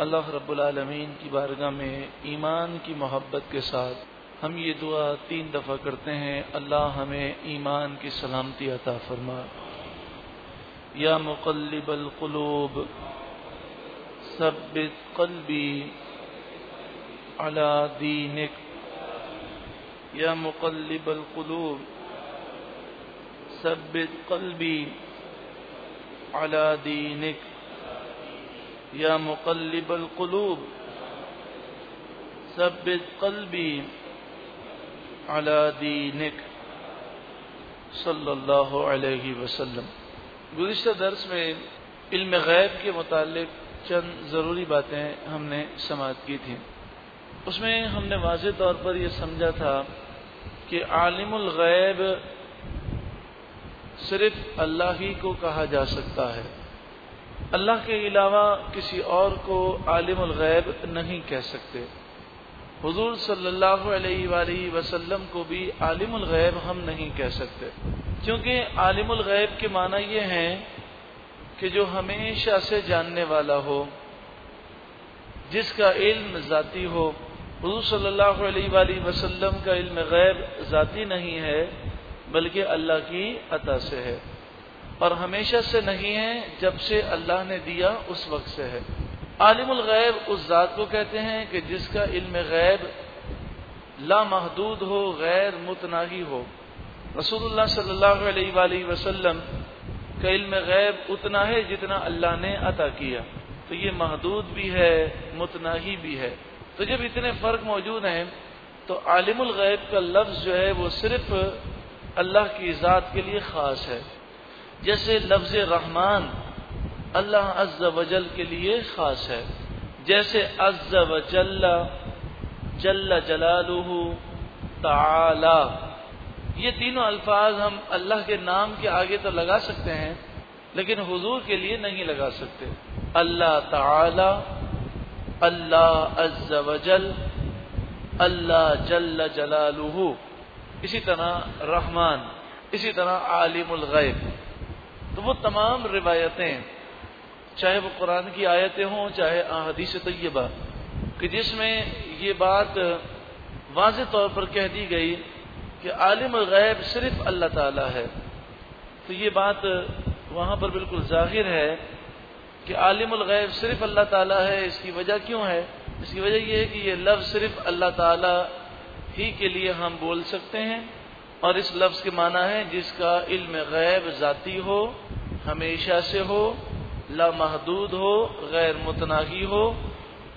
अल्लाह रब्बुल आलमीन की बारगाह में ईमान की मोहब्बत के साथ हम ये दुआ तीन दफ़ा करते हैं। अल्लाह हमें ईमान की सलामती अता फरमा। या मुकल्लिबल क़ुलूब, सब्बित क़ल्बी अला दीनिक। या मुकल्लिबल क़ुलूब, सब्बित क़ल्बी अला दीनिक। या मुकल्लिबल क़ुलूब, सब्बित क़ल्बी अला दीनिक, सल्लल्लाहु अलैहि वसल्लम। गुज़िश्ता दर्स में इल्म गैब के मुतालिक चंद ज़रूरी बातें हमने समात की थी। उसमें हमने वाज तौर पर यह समझा था कि आलिमुल गैब सिर्फ़ अल्लाह ही को कहा जा सकता है। अल्लाह के अलावा किसी और को आलिमुल गैब नहीं कह सकते। हुजूर सल्लल्लाहु अलैहि वसल्लम को भी आलिमुल गैब हम नहीं कह सकते। क्योंकि आलिमुल गैब के माना ये हैं कि जो हमेशा से जानने वाला हो, जिसका इल्म जाती हो, हुजूर सल्लल्लाहु अलैहि वसल्लम का इल्म गैब जाती नहीं है, बल्कि अल्लाह की अता से है। और हमेशा से नहीं है जब से अल्लाह ने दिया उस वक्त से है। आलिमुल गैब उस जात को कहते हैं कि जिसका इल्म गैब लामहदूद हो, गैर मुतनाही हो। रसूलुल्लाह सल्लल्लाहु अलैहि वसल्लम का इल्म गैब उतना है जितना अल्लाह ने अता किया। तो ये महदूद भी है, मुतनाही भी है। तो जब इतने फ़र्क मौजूद हैं तो आलिमुल गैब का लफ्ज जो है वो सिर्फ़ अल्लाह की ज़ात के लिए ख़ास है। जैसे लफ्ज रहमान अल्लाह अज्जा वजल के लिए ख़ास है। जैसे अज्जा वजल्ला जल्ला जलालुहु ताला। ये तीनों अल्फाज हम अल्लाह के नाम के आगे तो लगा सकते हैं, लेकिन हुजूर के लिए नहीं लगा सकते। अल्लाह ताला, अल्लाह अज्जा वजल अल्लाह जल्ला जलालुहु। इसी तरह रहमान, इसी तरह आलिमुल गैब। तो वो तमाम रिवायतें, चाहे वो कुरान की आयतें हों, चाहे अहदीस तय्यबा कि जिसमें ये बात वाज तौर पर कह दी गई कि आलिम गैब सिर्फ़ अल्लाह ताला है। तो ये बात वहाँ पर बिल्कुल ज़ाहिर है कि आलिमुल गैब सिर्फ़ अल्लाह ताला है, इसकी वजह क्यों है? इसकी वजह यह है कि ये लफ्ज सिर्फ़ अल्लाह ताला ही के लिए हम बोल सकते हैं। और इस लफ्ज के माना है, जिसका इल्म गैब जाती हो, हमेशा से हो, लामहदूद हो, गैर मुतनाही हो,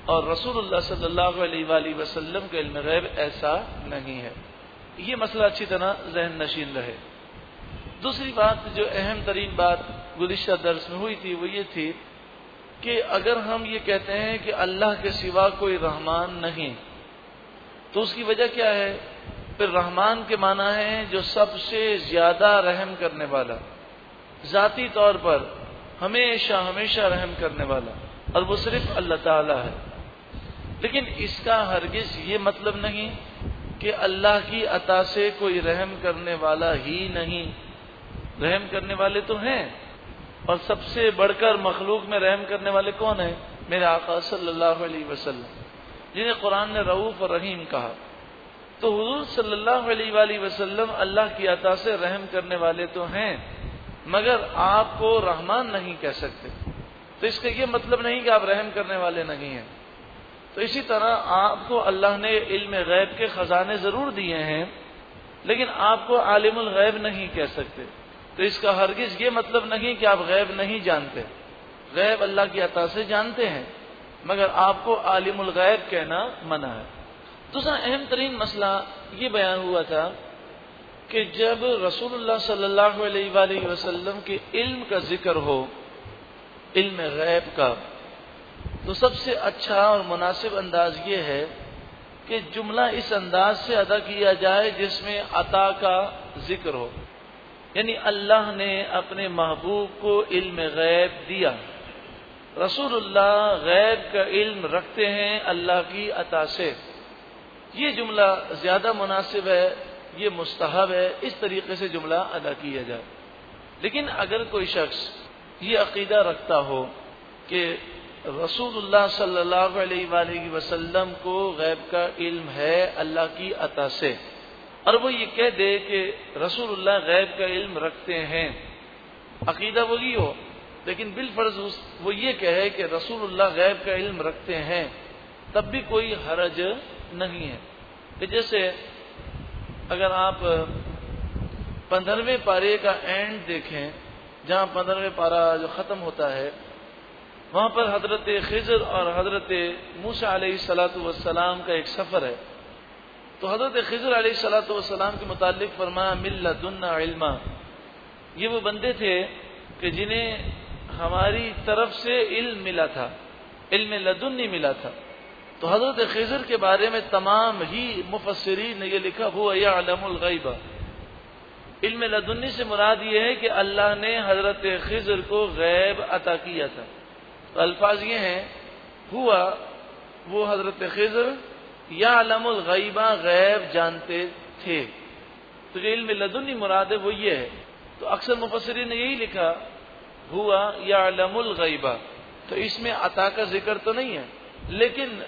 और रसूलुल्लाह सल्लल्लाहु अलैहि वसल्लम का इल्म गैब ऐसा नहीं है। ये मसला अच्छी तरह जहन नशीन रहे। दूसरी बात, जो अहम तरीन बात गुजशत दर्स में हुई थी, वो ये थी कि अगर हम ये कहते हैं कि अल्लाह के सिवा कोई रहमान नहीं तो उसकी वजह क्या है? फिर रहमान के माना है जो सबसे ज़्यादा रहम करने वाला। जाती तौर पर हमेशा हमेशा रहम करने वाला। और वो सिर्फ़ अल्लाह ताला है। लेकिन इसका हरगिज ये मतलब नहीं कि अल्लाह की अता से कोई रहम करने वाला ही नहीं। रहम करने वाले तो हैं। और सबसे बढ़कर मखलूक में रहम करने वाले कौन है? मेरे आका सल्लल्लाहु अलैहि वसल्लम, जिन्हें कुरान ने रऊफ और रहीम कहा। तो हजूर सल्लल्लाहु अलैहि वसल्लम अल्लाह की अता से रहम करने वाले तो हैं, मगर आपको रहमान नहीं कह सकते। तो इसका ये मतलब नहीं कि आप रहम करने वाले नहीं हैं। तो इसी तरह आपको अल्लाह ने इल्म गैब के खजाने ज़रूर दिए हैं, लेकिन आपको आलिमुल गैब नहीं कह सकते। तो इसका हरगिज ये मतलब नहीं कि आप गैब नहीं जानते। गैब अल्लाह की अता से जानते हैं, मगर आपको आलिमुल गैब कहना मना है। दूसरा अहम तरीन मसला ये बयान हुआ था कि जब रसूलुल्लाह सल्लल्लाहु के इल्म का ज़िक्र हो, इल्म गैब का तो सबसे अच्छा और मुनासिब अंदाज ये है कि जुमला इस अंदाज से अदा किया जाए जिसमें अता का ज़िक्र हो। यानी अल्लाह ने अपने महबूब को इल्म गैब दिया। रसूलुल्लाह गैब का इल्म रखते हैं अल्लाह की अता से। ये जुमला ज़्यादा मुनासिब है, ये मुस्तहब है, इस तरीके से जुमला अदा किया जाए। लेकिन अगर कोई शख्स ये अकीदा रखता हो कि रसूलुल्लाह सल्लल्लाहु अलैहि वसल्लम को गैब का इल्म है अल्लाह की अता से, और वो ये कह दे कि रसूलुल्लाह गैब का इल्म रखते हैं, अकीदा वही हो लेकिन बिल फ़र्ज़ वो ये कहे कि रसूलुल्लाह गैब का इल्म रखते हैं, तब भी कोई हरज नहीं है। कि जैसे अगर आप पंद्रहवें पारे का एंड देखें, जहाँ पंद्रहवें पारा जो खत्म होता है, वहाँ पर हज़रत खिजर और हज़रत मूसा सलाम का एक सफ़र है। तो हज़रत खिजर सलाम के मुतालिक फरमाया, मिल्ला इल्मा। ये वो बंदे थे कि जिन्हें हमारी तरफ़ से इल्म मिला था, इल्म लदुन्नी मिला था। तो हज़रत खिजर के बारे में तमाम ही मुफसरी ने यह लिखा हुआ अलमुलगैबा इल्म लदुन्नी से मुराद ये है कि अल्लाह ने हज़रत खिजर को गैब अता किया था। तो अल्फाज ये हैं हुआ वो हज़रत खिजर या अलमुल गैबा जानते थे। तो जो इल्म लदुन्नी मुराद है, वो ये है। तो अक्सर मुफसरी ने यही लिखा हुआ या अलमुल गैबा। तो इसमें अता का ज़िक्र तो नहीं है, लेकिन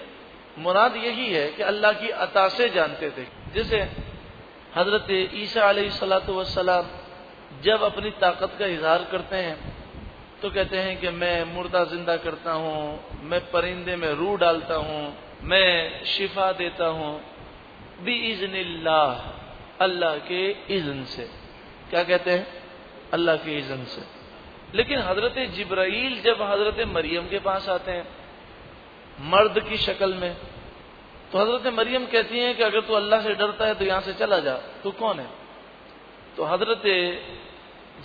मुराद यही है कि अल्लाह की अता से जानते थे। जैसे हज़रत ईसा सलाम जब अपनी ताकत का इजहार करते हैं तो कहते हैं कि मैं मुर्दा ज़िंदा करता हूँ, मैं परिंदे में रूह डालता हूँ, मैं शिफा देता हूँ। बी इजन अल्लाह के इजन से। क्या कहते हैं? अल्लाह के इजन से। लेकिन हज़रत जिब्राइल जब हज़रत मरियम के पास आते हैं मर्द की शक्ल में। तो हज़रत मरियम कहती हैं कि अगर तू अल्लाह से डरता है तो यहाँ से चला जा, तू कौन है? तो हज़रत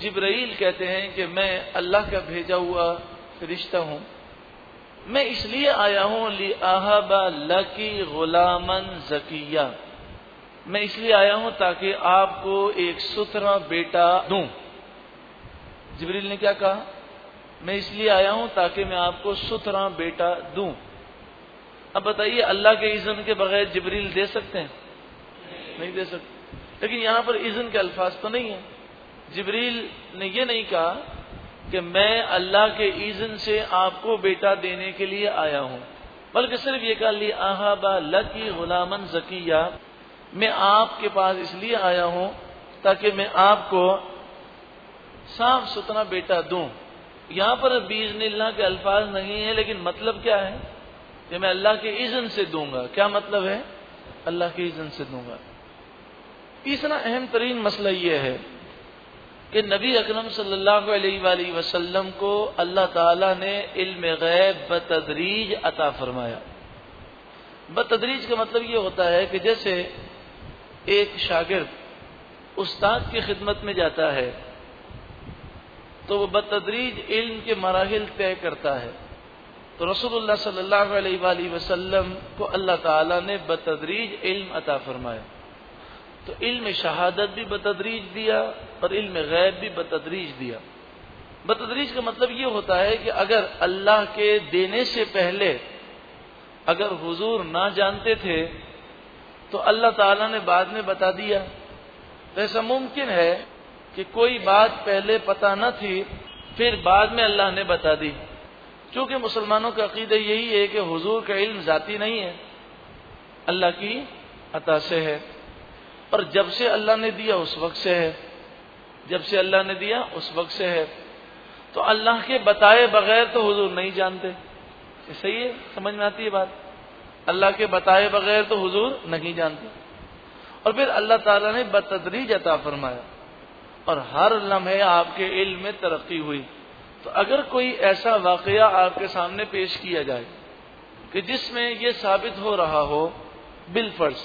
जिब्राइल कहते हैं कि मैं अल्लाह का भेजा हुआ फरिश्ता हूँ। मैं इसलिए आया हूँ, ली आहबा लकी गुलामन जकिया। मैं इसलिए आया हूँ ताकि आपको एक सुथरा बेटा दूँ। जिब्रील ने क्या कहा? मैं इसलिए आया हूँ ताकि मैं आपको सुथरा बेटा दूँ। अब बताइए, अल्लाह के इज़न के बगैर जबरील दे सकते हैं? नहीं दे सकते। लेकिन यहाँ पर इज़न के अल्फाज तो नहीं है। जबरील ने यह नहीं कहा कि मैं अल्लाह के इज़न से आपको बेटा देने के लिए आया हूँ। बल्कि सिर्फ़ ये कहा, ली आहाबा लकी गुलामन जकिया। मैं आपके पास इसलिए आया हूँ ताकि मैं आपको साफ़ सुथरा बेटा दूँ। यहाँ पर बीज नीला के अल्फाज नहीं है, लेकिन मतलब क्या है? कि मैं अल्लाह के इज़न से दूँगा। क्या मतलब है? अल्लाह के इज़न से दूँगा। तीसरा अहम तरीन मसला यह है कि नबी अकरम सल्लल्लाहु अलैहि वसल्लम को अल्लाह ताला ने इल्म गैब बतदरीज अता फरमाया। बतदरीज का मतलब ये होता है कि जैसे एक शागिर्द उस्ताद की खिदमत में जाता है तो वह बतदरीज इल्म के मराहल तय करता है। तो रसूलुल्लाह सल्लल्लाहु अलैहि वसल्लम को अल्लाह ताला ने बतदरीज इल्म अता फरमाया। तो इल्म शहादत भी बतदरीज दिया और इल्म गैब भी बतदरीज दिया। बतदरीज का मतलब ये होता है कि अगर अल्लाह के देने से पहले अगर हुजूर ना जानते थे तो अल्लाह ताला ने बाद में बता दिया। तो ऐसा मुमकिन है कि कोई बात पहले पता न थी, फिर बाद में अल्लाह ने बता दी। क्योंकि मुसलमानों का अकीद यही है कि हुजूर का इल्म जाती नहीं है। अल्लाह की अता से है। और जब से अल्लाह ने दिया, उस वक्त से है। जब से अल्लाह ने दिया, उस वक्त से है। तो अल्लाह के बताए बगैर तो हुजूर नहीं जानते। सही है? समझ में आती है बात? अल्लाह के बताए बगैर तो हुजूर नहीं जानते। और फिर अल्लाह ताला ने बतदरीज अता फरमाया, और हर लम्हे आपके इल्म में तरक्की हुई। तो अगर कोई ऐसा वाकया आपके सामने पेश किया जाए कि जिसमें यह साबित हो रहा हो बिलफर्ज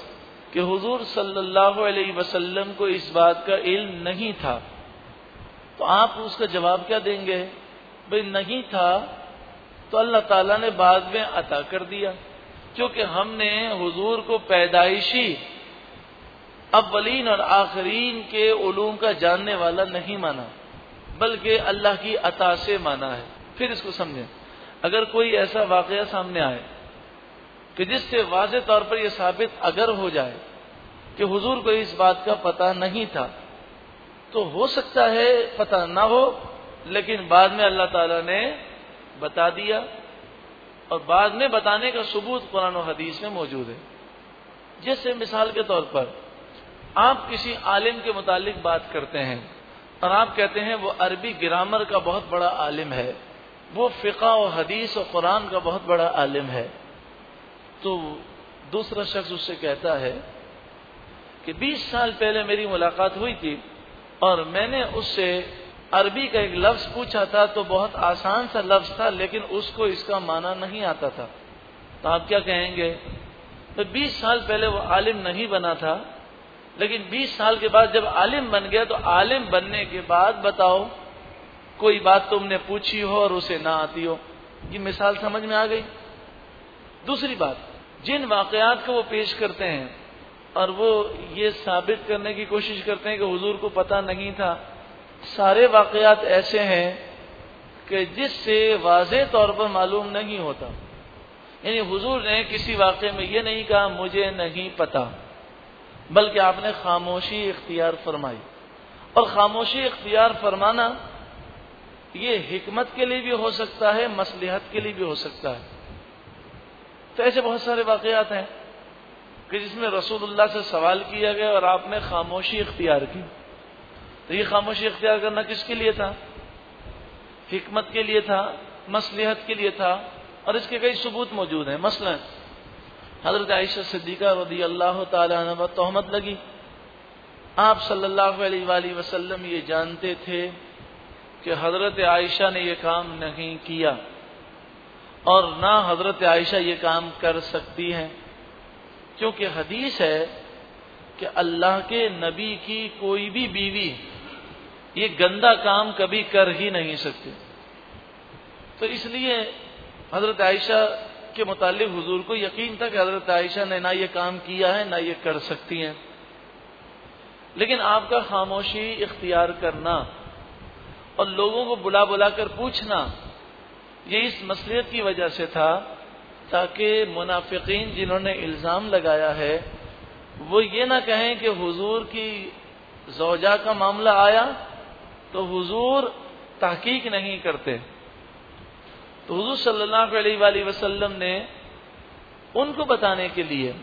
कि हुजूर सल्लल्लाहु अलैहि को इस बात का इल्म नहीं था तो आप उसका जवाब क्या देंगे? भाई, नहीं था तो अल्लाह ताला ने बाद में अता कर दिया। क्योंकि हमने हुजूर को पैदाइशी, अव्वलीन और आखरीन के उलूम का जानने वाला नहीं माना। बल्कि अल्लाह की अता से माना है। फिर इसको समझें। अगर कोई ऐसा वाकया सामने आए कि जिससे वाज तौर पर यह साबित अगर हो जाए कि हुजूर को इस बात का पता नहीं था तो हो सकता है पता ना हो, लेकिन बाद में अल्लाह ताला ने बता दिया और बाद में बताने का सबूत कुरान हदीस में मौजूद है। जैसे मिसाल के तौर पर आप किसी आलिम के मुतालिक बात करते हैं और आप कहते हैं वो अरबी ग्रामर का बहुत बड़ा आलिम है। वो फ़िका और हदीस और कुरान का बहुत बड़ा आलिम है। तो दूसरा शख्स उससे कहता है कि 20 साल पहले मेरी मुलाकात हुई थी और मैंने उससे अरबी का एक लफ्ज पूछा था तो बहुत आसान सा लफ्ज था, लेकिन उसको इसका माना नहीं आता था। तो आप क्या कहेंगे? तो 20 साल पहले वो आलिम नहीं बना था। लेकिन 20 साल के बाद जब आलिम बन गया तो आलिम बनने के बाद बताओ, कोई बात तुमने पूछी हो और उसे ना आती हो। ये मिसाल समझ में आ गई? दूसरी बात, जिन वाकयात को वो पेश करते हैं और वो ये साबित करने की कोशिश करते हैं कि हुजूर को पता नहीं था, सारे वाकयात ऐसे हैं कि जिससे वाज तौर पर मालूम नहीं होता। यानी हुजूर ने किसी वाक्य में ये नहीं कहा, मुझे नहीं पता। बल्कि आपने खामोशी इख्तियार फरमाई। और खामोशी इख्तियार फरमाना ये हिकमत के लिए भी हो सकता है, मसलिहत के लिए भी हो सकता है। तो ऐसे बहुत सारे वाकयात हैं कि जिसमें रसूलुल्लाह से सवाल किया गया और आपने खामोशी इख्तियार की। तो ये खामोशी इख्तियार करना किसके लिए था? हिकमत के लिए था, मसलिहत के लिए था, और इसके कई सबूत मौजूद हैं। मसलन हज़रत आयशा सिद्दीका रदी अल्लाह तहमत लगी। आप सल्लल्लाहु अलैहि वसल्लम ये जानते थे कि हज़रत आयशा ने यह काम नहीं किया और ना हज़रत आयशा ये काम कर सकती हैं। क्योंकि हदीस है कि अल्लाह के नबी की कोई भी बीवी ये गंदा काम कभी कर ही नहीं सकती। तो इसलिए हज़रत आयशा के मुतालिक हुजूर को यकीन था कि हज़रत आयशा ने ना ये काम किया है, ना ये कर सकती हैं। लेकिन आपका खामोशी इख्तियार करना और लोगों को बुला बुला कर पूछना, ये इस मसलियत की वजह से था ताकि मुनाफिकीन जिन्होंने इल्ज़ाम लगाया है, वो ये ना कहें कि हुजूर की जौजा का मामला आया तो हुजूर तहकीक नहीं करते। तो अलैहि वसल्लम ने उनको बताने के लिए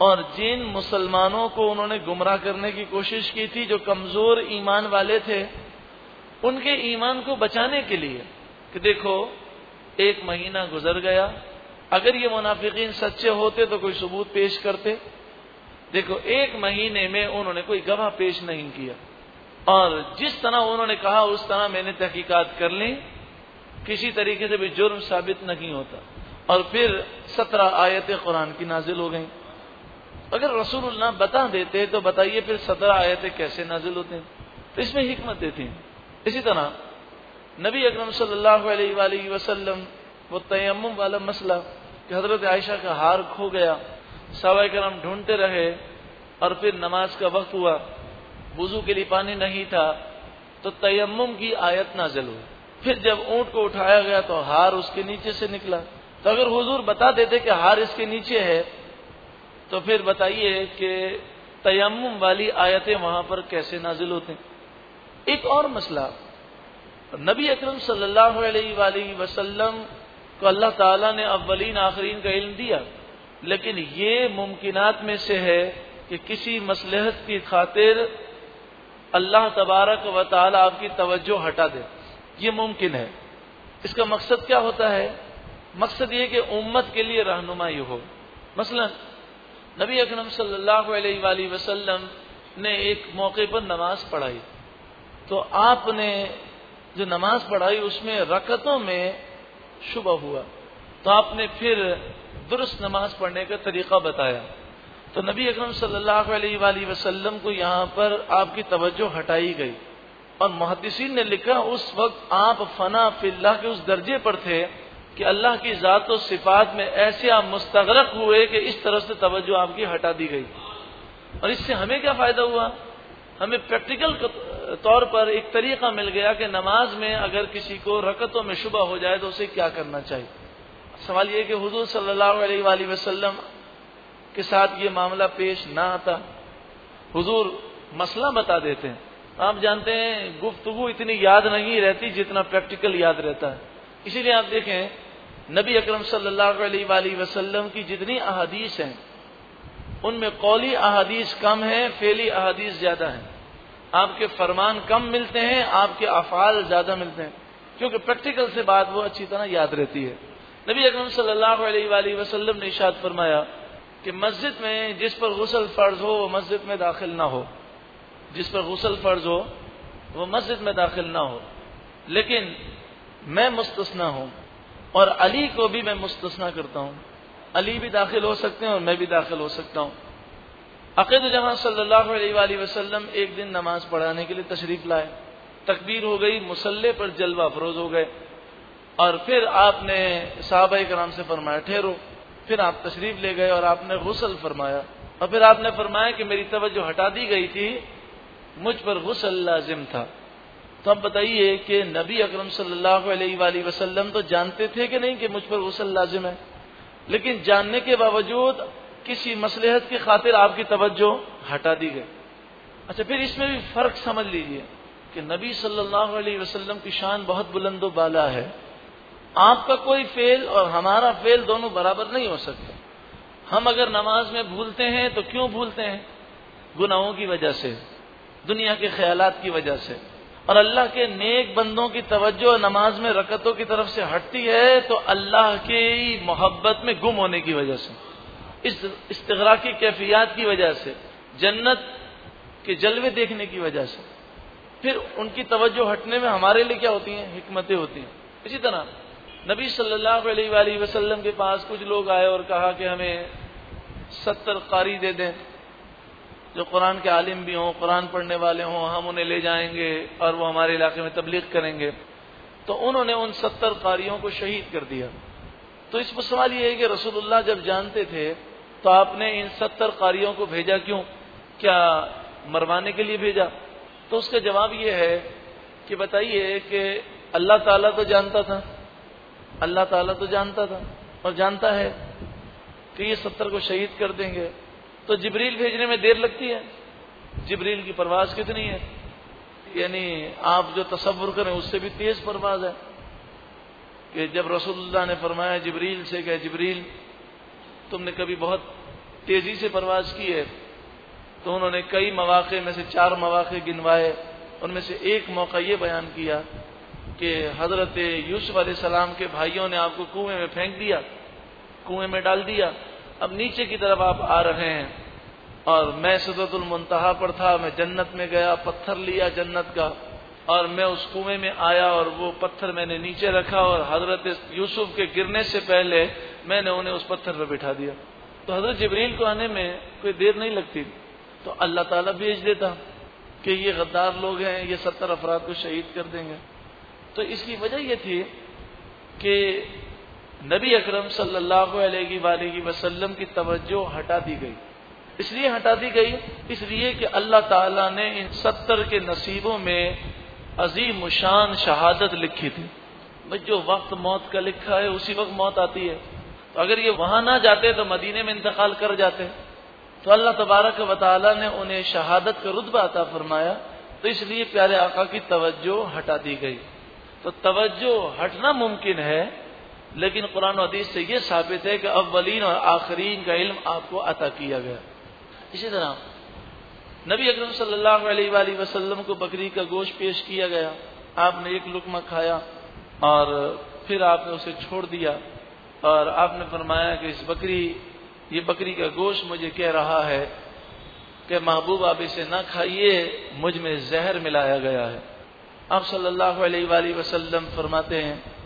और जिन मुसलमानों को उन्होंने गुमराह करने की कोशिश की थी, जो कमज़ोर ईमान वाले थे, उनके ईमान को बचाने के लिए कि देखो, एक महीना गुजर गया, अगर ये मुनाफिकीन सच्चे होते तो कोई सबूत पेश करते। देखो, एक महीने में उन्होंने कोई गवाह पेश नहीं किया। और जिस तरह उन्होंने कहा, उस तरह मैंने तहकीकात कर ली। किसी तरीके से भी जुर्म साबित नहीं होता। और फिर सत्रह आयतें कुरान की नाजिल हो गई। अगर रसूलुल्लाह बता देते तो बताइए फिर सत्रह आयतें कैसे नाजिल होते हैं। तो इसमें हिकमत देती हैं। इसी तरह नबी अकरम वसल्लम वो तयम वाला मसला कि हज़रत आयशा का हार खो गया। सवा करम ढूंढते रहे और फिर नमाज़ का वक्त हुआ। वज़ू के लिए पानी नहीं था तो तयम की आयत नाजिल हुई। फिर जब ऊँट को उठाया गया तो हार उसके नीचे से निकला। तो अगर हुजूर बता देते कि हार इसके नीचे है तो फिर बताइए कि तयम वाली आयतें वहाँ पर कैसे नाजिल होते एक और मसला। नबी अकरम सल्लल्लाहु अलैहि वसल्लम को अल्लाह ताला ने अव्वलीन आखरीन का इल्म दिया। लेकिन ये मुमकिनात में से है कि किसी मसलहत की खातिर अल्लाह तबारक व ताला आपकी तवज्जो हटा दे। ये मुमकिन है। इसका मकसद क्या होता है? मकसद ये कि उम्मत के लिए रहनुमाई हो मसलन, नबी अकरम सल्लल्लाहु अलैहि वसल्लम ने एक मौके पर नमाज़ पढ़ाई। तो आपने जो नमाज़ पढ़ाई, उसमें रकतों में शुभ हुआ। तो आपने फिर दुरुस्त नमाज़ पढ़ने का तरीका बताया। तो नबी अकरम सल्लल्लाहु अलैहि वसल्लम को यहाँ पर आपकी तवज्जो हटाई गई। और मुहदसिन ने लिखा, उस वक्त आप फना फिल्ला के उस दर्जे पर थे कि अल्लाह की ज़ात सिफात में ऐसे आप मुस्तरक हुए कि इस तरह से तवज्जो आपकी हटा दी गई। और इससे हमें क्या फ़ायदा हुआ? हमें प्रैक्टिकल तौर पर एक तरीका मिल गया कि नमाज़ में अगर किसी को रकतों में शुबह हो जाए तो उसे क्या करना चाहिए? सवाल यह कि हजूर सल्लल्लाहु अलैहि वसल्लम के साथ ये मामला पेश ना आता। हजूर मसला बता देते हैं। आप जानते हैं, गुफ्तगु इतनी याद नहीं रहती जितना प्रैक्टिकल याद रहता है। इसीलिए आप देखें, नबी अकरम सल्लल्लाहु अलैहि वसल्लम की जितनी अहादीस हैं, उनमें कौली अहादीस कम है, फेली अहादीस ज़्यादा है। आपके फरमान कम मिलते हैं, आपके अफाल ज़्यादा मिलते हैं। क्योंकि प्रैक्टिकल से बात वो अच्छी तरह याद रहती है। नबी अकरम सल्लल्लाहु अलैहि वसल्लम ने इशाद फरमाया कि मस्जिद में जिस पर गुसल फ़र्ज़ हो, वो मस्जिद में दाखिल ना हो। जिस पर गुसल फ़र्ज़ हो, वो मस्जिद में दाखिल ना हो। लेकिन मैं मुस्तना हूँ और अली को भी मैं मुस्तना करता हूँ। अली भी दाखिल हो सकते हैं और मैं भी दाखिल हो सकता हूँ। अकीद जहाँ सल्लल्लाहु अलैहि वसल्लम एक दिन नमाज़ पढ़ाने के लिए तशरीफ़ लाए। तकबीर हो गई, मुसल्ले पर जलवा अफरोज हो गए। और फिर आपने साहब कराम से फरमाया, ठहरो। फिर आप तशरीफ़ ले गए और आपने गुसल फरमाया। और फिर आपने फरमाया कि मेरी तवज्जो हटा दी गई थी मुझ पर गुसल लाजिम था। तो अब बताइए कि नबी अकरम सल्लल्लाहु अलैहि तो जानते थे कि नहीं कि मुझ पर गुसल लाजिम है? लेकिन जानने के बावजूद किसी मसलहत की खातिर आपकी तवज्जो हटा दी गई। अच्छा फिर इसमें भी फ़र्क समझ लीजिए कि नबी सल्लल्लाहु अलैहि वसल्लम की शान बहुत बुलंदो बाला है। आपका कोई फेल और हमारा फेल दोनों बराबर नहीं हो सकते। हम अगर नमाज़ में भूलते हैं तो क्यों भूलते हैं? गुनाहों की वजह से। दुनिया के ख्यालात की वजह से। और अल्लाह के नेक बंदों की तवज्जो नमाज़ में रकतों की तरफ़ से हटती है तो अल्लाह की मोहब्बत में गुम होने की वजह से, इस इस्तरा की कैफियत की वजह से, जन्नत के जलवे देखने की वजह से। फिर उनकी तवज्जो हटने में हमारे लिए क्या होती हैं? हिकमतें होती हैं। इसी तरह, नबी सल्लल्लाहु अलैहि वसल्लम के पास कुछ लोग आए और कहा कि हमें सत्तर कारी दे दें। जो कुरान के आलिम भी हों, कुरान पढ़ने वाले हों, हम उन्हें ले जाएँगे और वो हमारे इलाके में तबलीग करेंगे। तो उन्होंने उन सत्तर कारियों को शहीद कर दिया। तो इस पर सवाल ये है कि रसूलुल्लाह जब जानते थे तो आपने इन सत्तर कारियों को भेजा क्यों? क्या मरवाने के लिए भेजा? तो उसका जवाब ये है कि बताइए कि अल्लाह ताला तो जानता था। अल्लाह ताला तो जानता था और जानता है कि ये सत्तर को शहीद कर देंगे। तो जिब्रील भेजने में देर लगती है। जिब्रील की परवाज कितनी है? यानी आप जो तस्वुर करें, उससे भी तेज परवाज है कि जब रसूलुल्लाह ने फरमाया, जिब्रील से कह, जिब्रील, तुमने कभी बहुत तेज़ी से परवाज की है तो उन्होंने कई मौाक़े में से चार मौाक़े गिनवाए, उनमें से एक मौका ये बयान किया कि हज़रत यूसुफ सलाम के भाइयों ने आपको कुएँ में फेंक दिया, कुएँ में डाल दिया अब नीचे की तरफ़ आप आ रहे हैं। और मैं सदरतुल मुंतहा पर था, मैं जन्नत में गया, पत्थर लिया जन्नत का। और मैं उस कुएँ में आया और वो पत्थर मैंने नीचे रखा और हज़रत यूसुफ के गिरने से पहले मैंने उन्हें उस पत्थर पर बिठा दिया। तो हज़रत जबरील को आने में कोई देर नहीं लगती। तो अल्लाह ताला भेज देता कि ये गद्दार लोग हैं, ये सत्तर अफराद को शहीद कर देंगे। तो इसकी वजह यह थी कि नबी अकरम सल्लल्लाहु अलैहि वसल्लम की तवज्जो हटा दी गई। इसलिए हटा दी गई, इसलिए कि अल्लाह ताला ने इन सत्तर के नसीबों में अजीम शान शहादत लिखी थी। जो वक्त मौत का लिखा है, उसी वक्त मौत आती है। तो अगर ये वहाँ ना जाते तो मदीने में इंतकाल कर जाते। तो अल्लाह तबारक वाली ने उन्हें शहादत का रुतबा अता फरमाया। तो इसलिए प्यारे आका की तवज्जो हटा दी गई। तो तवज्जो हटना मुमकिन है लेकिन कुरान हदीस से यह साबित है कि अव्वलीन और आखरीन का इल्म आपको अता किया गया। इसी तरह, नबी अकरम वसल्लम को बकरी का गोश्त पेश किया गया। आपने एक लुकमा खाया और फिर आपने उसे छोड़ दिया और आपने फरमाया कि इस बकरी, ये बकरी का गोश्त मुझे कह रहा है कि महबूब आप इसे ना खाइए, मुझमें जहर मिलाया गया है। आप सल्लल्लाहु अलैहि वसल्लम फरमाते हैं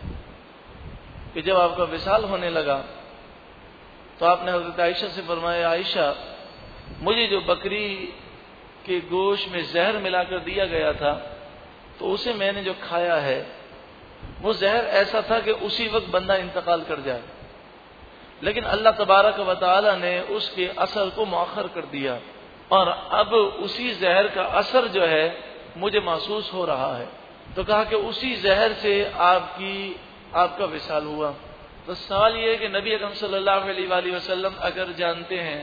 कि जब आपका विशाल होने लगा तो आपने हज़रत आयशा से फरमाया, आयशा, मुझे जो बकरी के गोश में जहर मिलाकर दिया गया था तो उसे मैंने जो खाया है, वो जहर ऐसा था कि उसी वक्त बंदा इंतकाल कर जाए। लेकिन अल्लाह तबारक वाली ने उसके असर को मौखर कर दिया, और अब उसी जहर का असर जो है, मुझे महसूस हो रहा है। तो कहा कि उसी जहर से आपकी आपका विशाल हुआ। तो सवाल यह है कि नबी अकम सल्लल्लाहु अगर जानते हैं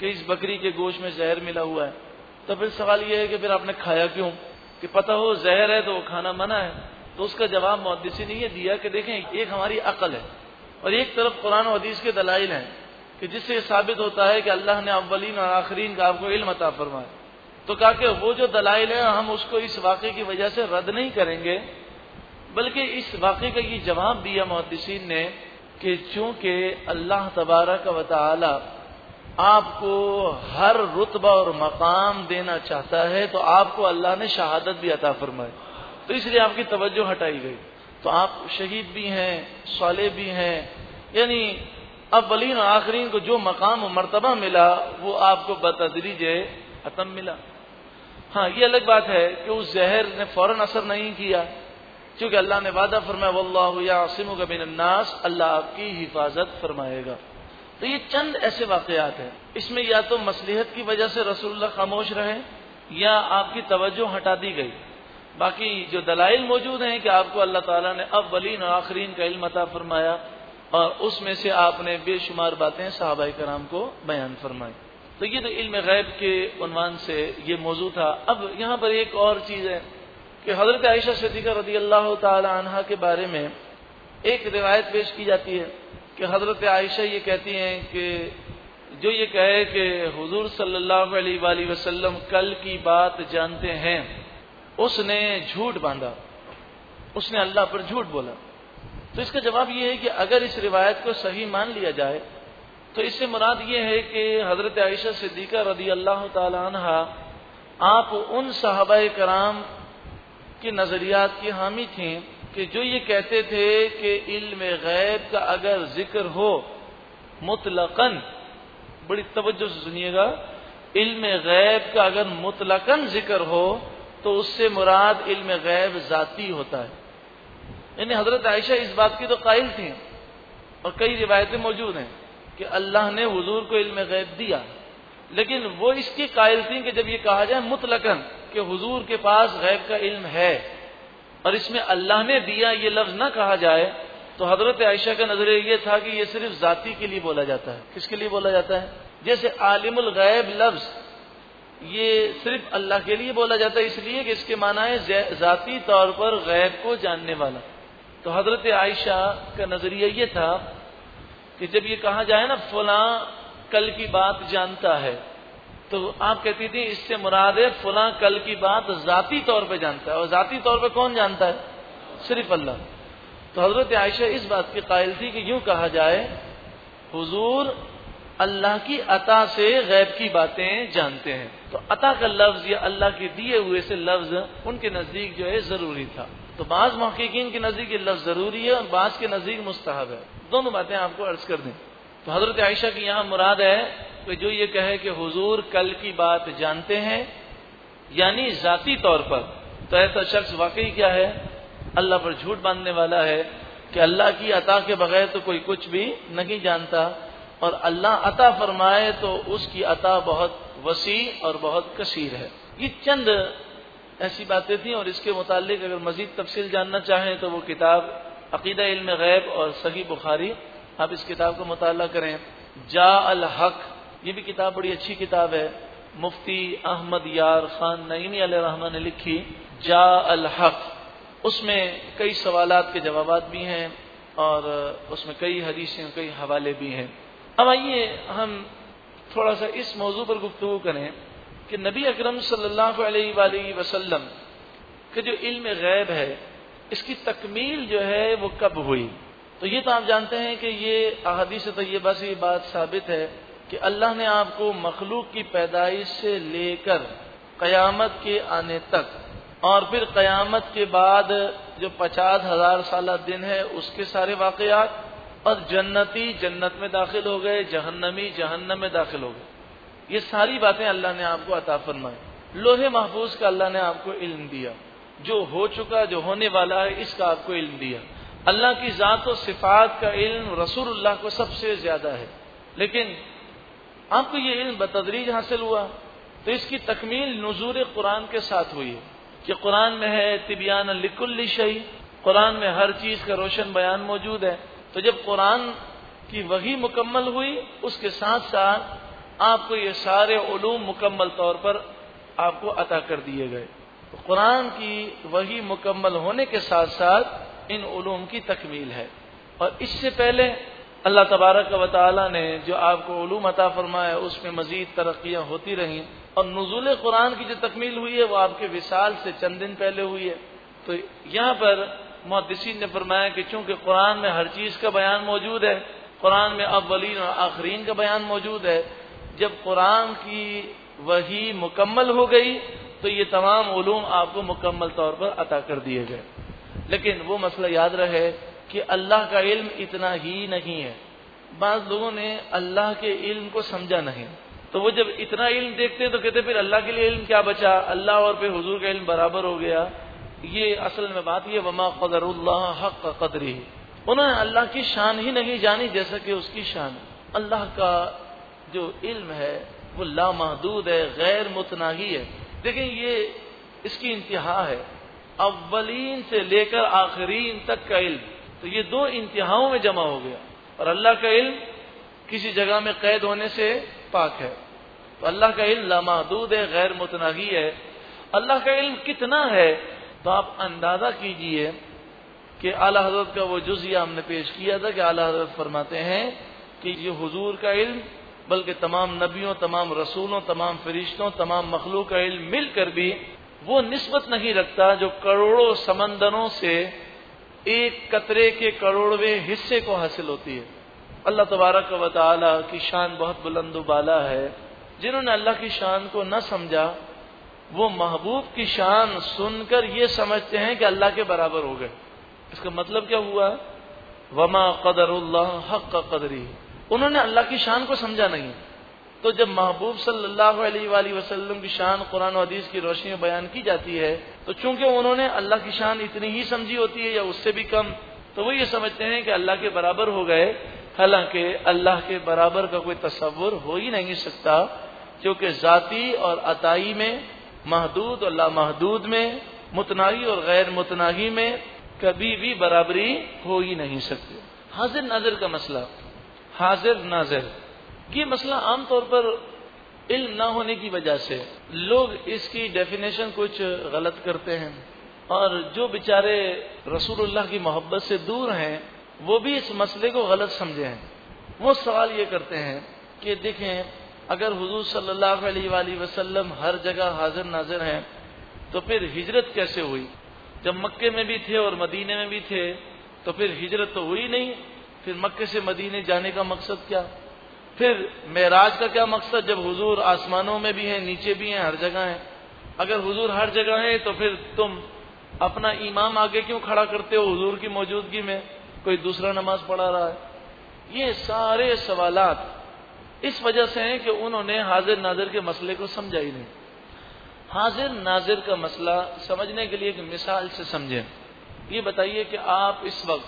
कि इस बकरी के गोश्त में जहर मिला हुआ है तो फिर सवाल यह है कि फिर आपने खाया क्यों? कि पता हो जहर है तो वो खाना मना है तो उसका जवाब मुहदसी ने यह दिया कि देखें, एक हमारी अकल है। और एक तरफ़ कुरान हदीस के दलाइल हैं कि जिससे यह साबित होता है कि अल्लाह ने अव्वलीन और आखरीन का आपको इल्म अता फरमाया। तो कहा कि वो जो दलाइल है, हम उसको इस वाक़े की वजह से रद्द नहीं करेंगे बल्कि इस वाक़े का ये जवाब दिया मुहदसिन ने कि चूँकि अल्लाह तबारक वाली आपको हर रुतबा और मकाम देना चाहता है तो आपको अल्लाह ने शहादत भी अता फरमाई। तो इसलिए आपकी तवज्जो हटाई गई। तो आप शहीद भी हैं, साले भी हैं, यानी अब वलीन और आखरीन को जो मकाम मरतबा मिला, वो आपको बतदरीज अतम मिला। हाँ ये अलग बात है कि उस जहर ने फ़ौरन असर नहीं किया। क्योंकि अल्लाह ने वादा फरमाया वल्लासिम नास अल्लाह आपकी हिफाजत फरमाएगा। तो ये चंद ऐसे वाकयात हैं। इसमें या तो मसलिहत की वजह से रसूलुल्लाह खामोश रहे, या आपकी तवज्जो हटा दी गई। बाकी जो दलाइल मौजूद हैं कि आपको अल्लाह ताला ने अव्वलीन और आखरीन का इल्म अता फरमाया, और उसमें से आपने बेशुमार बातें साहबा कराम को बयान फरमाई। तो ये तो इल्म गैब के उनवान से ये मौजू था। अब यहाँ पर एक और चीज़ है। कि हज़रत आयशा सदीका रदी अल्लाह तहा के बारे में एक रिवायत पेश की जाती है कि हज़रत आयशा ये कहती हैं कि, जो ये कहे कि हुजूर सल्लल्लाहु अलैहि वसल्लम कल की बात जानते हैं, उसने झूठ बांधा। उसने अल्लाह पर झूठ बोला। तो इसका जवाब यह है कि अगर इस रिवायत को सही मान लिया जाए तो इससे मुराद ये है कि हज़रत आयशा सिद्दीका रदी अल्लाह तहा आप उन साहबा कराम के नजरियात की हामी थी कि जो ये कहते थे कि इल्म गैब का अगर ज़िक्र हो, मुतलकन, बड़ी तवज्जो से सुनिएगा, इल्म गैब का अगर मुतलकन ज़िक्र हो तो उससे मुराद इल्म गैब जाती होता है। यानी हज़रत आयशा इस बात की तो कायल थी और कई रिवायतें मौजूद हैं कि अल्लाह ने हजूर को इल्म गैब दिया। लेकिन वो इसकी कायल थी कि जब ये कहा जाए मुतलकन कि हुजूर के पास गैब का इल्म है और इसमें अल्लाह ने दिया ये लफ्ज ना कहा जाए तो हज़रत आयशा का नज़रिया ये था कि ये सिर्फ़ जाति के लिए बोला जाता है। किसके लिए बोला जाता है? जैसे आलिमुल गैब लफ्ज, ये सिर्फ़ अल्लाह के लिए बोला जाता है, इसलिए कि इसके माना है जाती तौर पर गैब को जानने वाला। तो हज़रत आयशा का नज़रिया ये था कि जब ये कहा जाए ना, फला कल की बात जानता है। तो आप कहती थी, इससे मुराद फुला कल की बात जाती तौर पे जानता है, और जाती तौर पे कौन जानता है? सिर्फ़ अल्लाह। तो हज़रत आयशा इस बात की कायल थी कि यूँ कहा जाए, हुजूर अल्लाह की अता से गैब की बातें जानते हैं। तो अता का लफ्ज या अल्लाह के दिए हुए से लफ्ज उनके नज़दीक जो है ज़रूरी था। तो बाज महकीन के नज़दीक ये लफ्ज ज़रूरी है और बाज के नज़दीक मुस्तहब है। दोनों बातें आपको अर्ज़ कर दें। तो हज़रत आयशा की यहाँ मुराद है कि जो ये कहे कि हुजूर कल की बात जानते हैं, यानी जाती तौर पर तो ऐसा शख्स वाकई क्या है? अल्लाह पर झूठ बांधने वाला है कि अल्लाह की अता के बगैर तो कोई कुछ भी नहीं जानता, और अल्लाह अता फरमाए तो उसकी अता बहुत वसी और बहुत कसीर है। ये चंद ऐसी बातें थी, और इसके मुतालिक अगर मजीद तफसील जानना चाहें तो वो किताब अकीदा इल्म गैब और सही बुखारी आप इस किताब का मुताला करें। जा अल हक ये भी किताब बड़ी अच्छी किताब है। मुफ्ती अहमद यार खान नईमी रहमान ने लिखी जा अल हक उसमें कई सवालात के जवाब भी हैं और उसमें कई हदीसें, कई हवाले भी हैं। अब आइए हम थोड़ा सा इस मौजू पर गुफ्तु करें कि नबी अकरम सल्लल्लाहु अलैहि के जो इल्म गैब है, इसकी तकमील जो है वो कब हुई? तो ये तो आप जानते हैं कि ये अहदीस तय्यबा से ये बात साबित है कि अल्लाह ने आपको मखलूक की पैदाइश से लेकर कयामत के आने तक और फिर कयामत के बाद जो पचास हज़ार साल दिन है, उसके सारे वाकयात और जन्नती जन्नत में दाखिल हो गए, जहन्नमी जहन्नम में दाखिल हो गए। ये सारी बातें अल्लाह ने आपको अता फरमाई। लोहे महफूज का अल्लाह ने आपको इल्म दिया। जो हो चुका, जो होने वाला है, इसका आपको इल्म दिया। अल्लाह की ज़ात और सिफात का इल्म रसूलुल्लाह को सबसे ज़्यादा है। लेकिन आपको ये इल्म बतदरीज हासिल हुआ तो इसकी तकमील नजूर कुरान के साथ हुई है कि कुरान में है, तिबियान लिकुल्ली शही कुरान में हर चीज़ का रोशन बयान मौजूद है। तो जब कुरान की वही मुकम्मल हुई, उसके साथ साथ आपको ये सारे उलूम मुकम्मल तौर पर आपको अता कर दिए गए। तो कुरान की वही मुकम्मल होने के साथ साथ इन उलूम की तकमील है। और इससे पहले अल्लाह तबारक व ताली ने जो आपको उलूम अता फरमाया, उसमें मजीद तरक्याँ होती रहीं। और नजुल कुरान की जो तकमील हुई है, वो आपके विशाल से चंद दिन पहले हुई है। तो यहाँ पर मुहदसिन ने फरमाया कि चूँकि कुरान में हर चीज़ का बयान मौजूद है, कुरान में अव्वलीन और आखरीन का बयान मौजूद है, जब कुरान की वही मुकम्मल हो गई तो ये तमाम उलूम आपको मुकम्मल तौर पर अता कर दिए गए। लेकिन वो मसला याद रहे कि अल्लाह का इल्म इतना ही नहीं है। बाज लोगों ने अल्लाह के इल्म को समझा नहीं। तो वो जब इतना इल्म देखते तो कहते फिर अल्लाह के लिए इल्म क्या बचा? अल्लाह और फिर हुजूर का इल्म बराबर हो गया। ये असल में बात ये वमा कदरुल्लाह हक कदरी उन्होंने अल्लाह की शान ही नहीं जानी जैसा कि उसकी शान। अल्लाह का जो इल्म है, वो लामहदूद है गैर मुतनाही है। देखिए ये इसकी इंतहा है। अव्वलीन से लेकर आखरीन तक का इल्म। तो ये दो इंतहाओं में जमा हो गया। और अल्लाह का इल्म किसी जगह में कैद होने से पाक है। तो अल्लाह का इल्म लामहदूद है गैर मुतनाही है। अल्लाह का इल्म कितना है तो आप अंदाज़ा कीजिए कि आला हज़रत का वो जुजिया हमने पेश किया था कि आला हज़रत फरमाते हैं कि ये हुजूर का इल्म, बल्कि तमाम नबियों, तमाम रसूलों, तमाम फरिश्तों, तमाम मखलूक का इल्म मिलकर भी वो नस्बत नहीं रखता जो करोड़ों समंदरों से एक कतरे के करोड़वे हिस्से को हासिल होती है। अल्लाह तबारक व ताली की शान बहुत बुलंद बाला है। जिन्होंने अल्लाह की शान को न समझा, वो महबूब की शान सुनकर ये समझते हैं कि अल्लाह के बराबर हो गए। इसका मतलब क्या हुआ? वमा कदर हक का कदरी। उन्होंने अल्लाह की शान को समझा नहीं। तो जब महबूब सल्लल्लाहु अलैहि वसल्लम की शान कुरान हदीस की रोशनी में बयान की जाती है तो चूँकि उन्होंने अल्लाह की शान इतनी ही समझी होती है या उससे भी कम तो वो ये समझते हैं कि अल्लाह के बराबर हो गए। हालाँकि अल्लाह के बराबर का कोई तस्वुर हो ही नहीं सकता, क्योंकि जाति और अताई में, महदूद और लामहदूद में मुतनाही और गैर मुतनाही में कभी भी बराबरी हो ही नहीं सकती। हाजिर नाजिर का मसला। हाजिर नाजिर ये मसला आमतौर पर इल्म ना होने की वजह से। लोग इसकी डेफिनेशन कुछ गलत करते हैं और जो बेचारे रसूलुल्लाह की मोहब्बत से दूर हैं, वो भी इस मसले को गलत समझे हैं। वो सवाल ये करते हैं कि देखें, अगर हुजूर सल्लल्लाहु अलैहि वसल्लम हर जगह हाजिर नाजिर हैं तो फिर हिजरत कैसे हुई? जब मक्के में भी थे और मदीने में भी थे तो फिर हिजरत तो हुई नहीं, फिर मक्के से मदीने जाने का मकसद क्या? फिर महराज का क्या मकसद? जब हुजूर आसमानों में भी है, नीचे भी हैं, हर जगह है। अगर हुजूर हर जगह है तो फिर तुम अपना इमाम आगे क्यों खड़ा करते हो हुजूर की मौजूदगी में? कोई दूसरा नमाज़ पढ़ा रहा है। ये सारे सवालात इस वजह से हैं कि उन्होंने हाजिर नाजिर के मसले को समझा ही नहीं। हाजिर नाजिर का मसला समझने के लिए एक मिसाल से समझें। ये बताइए कि आप इस वक्त,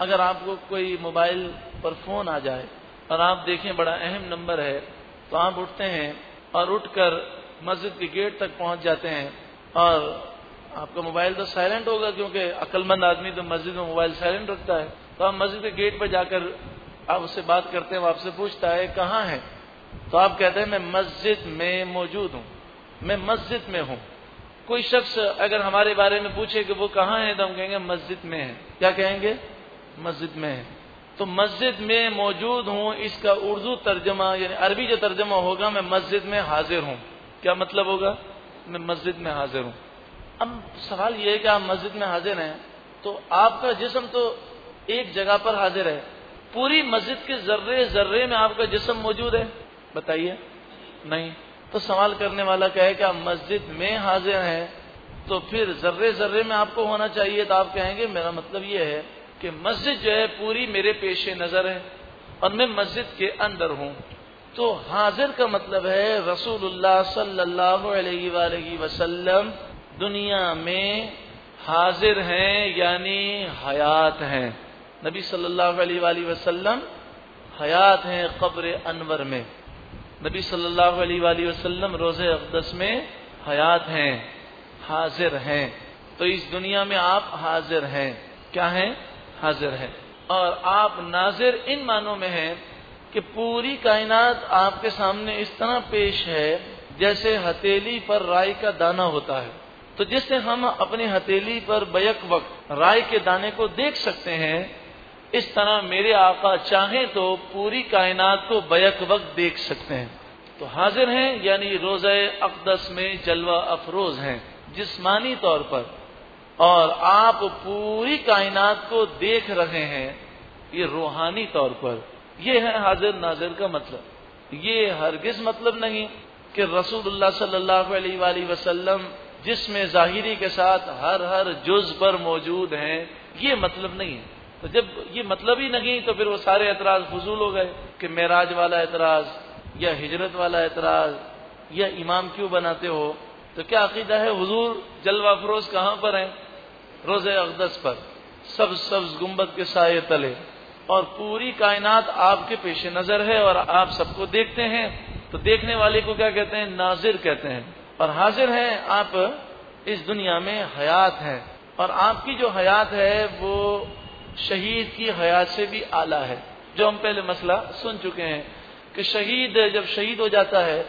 अगर आपको कोई मोबाइल पर फ़ोन आ जाए और आप देखें बड़ा अहम नंबर है। तो आप उठते हैं और उठकर मस्जिद के गेट तक पहुँच जाते हैं और आपका मोबाइल तो साइलेंट होगा क्योंकि अक्लमंद आदमी तो मस्जिद में मोबाइल साइलेंट रखता है। तो आप मस्जिद के गेट पर जाकर आप उससे बात करते हैं, वो आपसे पूछता है, कहाँ है? तो आप कहते हैं, मैं मस्जिद में मौजूद हूँ। मैं मस्जिद में हूँ। कोई शख्स अगर हमारे बारे में पूछे कि वो कहाँ है तो हम कहेंगे, मस्जिद में है। क्या कहेंगे? मस्जिद में है। तो मस्जिद में मौजूद हूँ, इसका उर्दू तर्जमा, यानी अरबी जो तर्जमा होगा, मैं मस्जिद में हाजिर हूँ। क्या मतलब होगा? मैं मस्जिद में हाजिर हूँ। अब सवाल ये है कि आप मस्जिद में हाजिर हैं तो आपका जिसम तो एक जगह पर हाजिर है। पूरी मस्जिद के जर्रे जर्रे में आपका जिसम मौजूद है? बताइए। नहीं। तो सवाल करने वाला कहे कि आप मस्जिद में हाजिर हैं तो फिर जर्रे जर्रे में आपको होना चाहिए तो आप कहेंगे, मेरा मतलब ये है कि मस्जिद जो है पूरी मेरे पेशे नज़र है और मैं मस्जिद के अंदर हूँ। तो हाजिर का मतलब है रसूलुल्लाह सल्लल्लाहु अलैहि दुनिया में हाजिर हैं, यानी हयात हैं। नबी सल्लल्लाहु अलैहि वसल्लम हयात हैं कब्र अनवर में। नबी सल्लल्लाहु अलैहि वसल्लम रोज़े अकदस में हयात हैं, हाजिर हैं। तो इस दुनिया में आप हाजिर हैं। क्या हैं? हाजिर है। और आप नाजिर इन मानों में हैं कि पूरी कायनात आपके सामने इस तरह पेश है, जैसे हथेली पर राय का दाना होता है। तो जिससे हम अपनी हथेली पर बैक वक्त राय के दाने को देख सकते हैं, इस तरह मेरे आका चाहे तो पूरी कायनात को बैक वक्त देख सकते हैं। तो हाजिर हैं, यानी रोज़ अकदस में जलवा अफरोज हैं, जिस्मानी तौर पर। और आप पूरी कायनात को देख रहे हैं, ये रूहानी तौर पर। ये है हाजिर नाजिर का मतलब। ये हरगिज मतलब नहीं कि रसूलुल्लाह सल्लल्लाहु अलैहि वसल्लम, जिसमें जाहिरी के साथ हर हर जुज पर मौजूद हैं, ये मतलब नहीं है। तो जब ये मतलब ही नहीं तो फिर वो सारे एतराज़ फजूल हो गए कि मेराज वाला एतराज़, या हिजरत वाला एतराज़, या इमाम क्यों बनाते हो? तो क्या अकीदा है, हुजूर जलवा फरोज कहाँ पर है? रोज़ अकदस पर, सब सब्ज गुंबद के साय तले। और पूरी कायनात आपके पेश नज़र है और आप सबको देखते हैं। तो देखने वाले को क्या कहते हैं? नाजिर कहते हैं। और हाजिर हैं आप इस दुनिया में हयात हैं। और आपकी जो हयात है, वो शहीद की हयात से भी आला है। जो हम पहले मसला सुन चुके हैं कि शहीद जब शहीद हो जाता है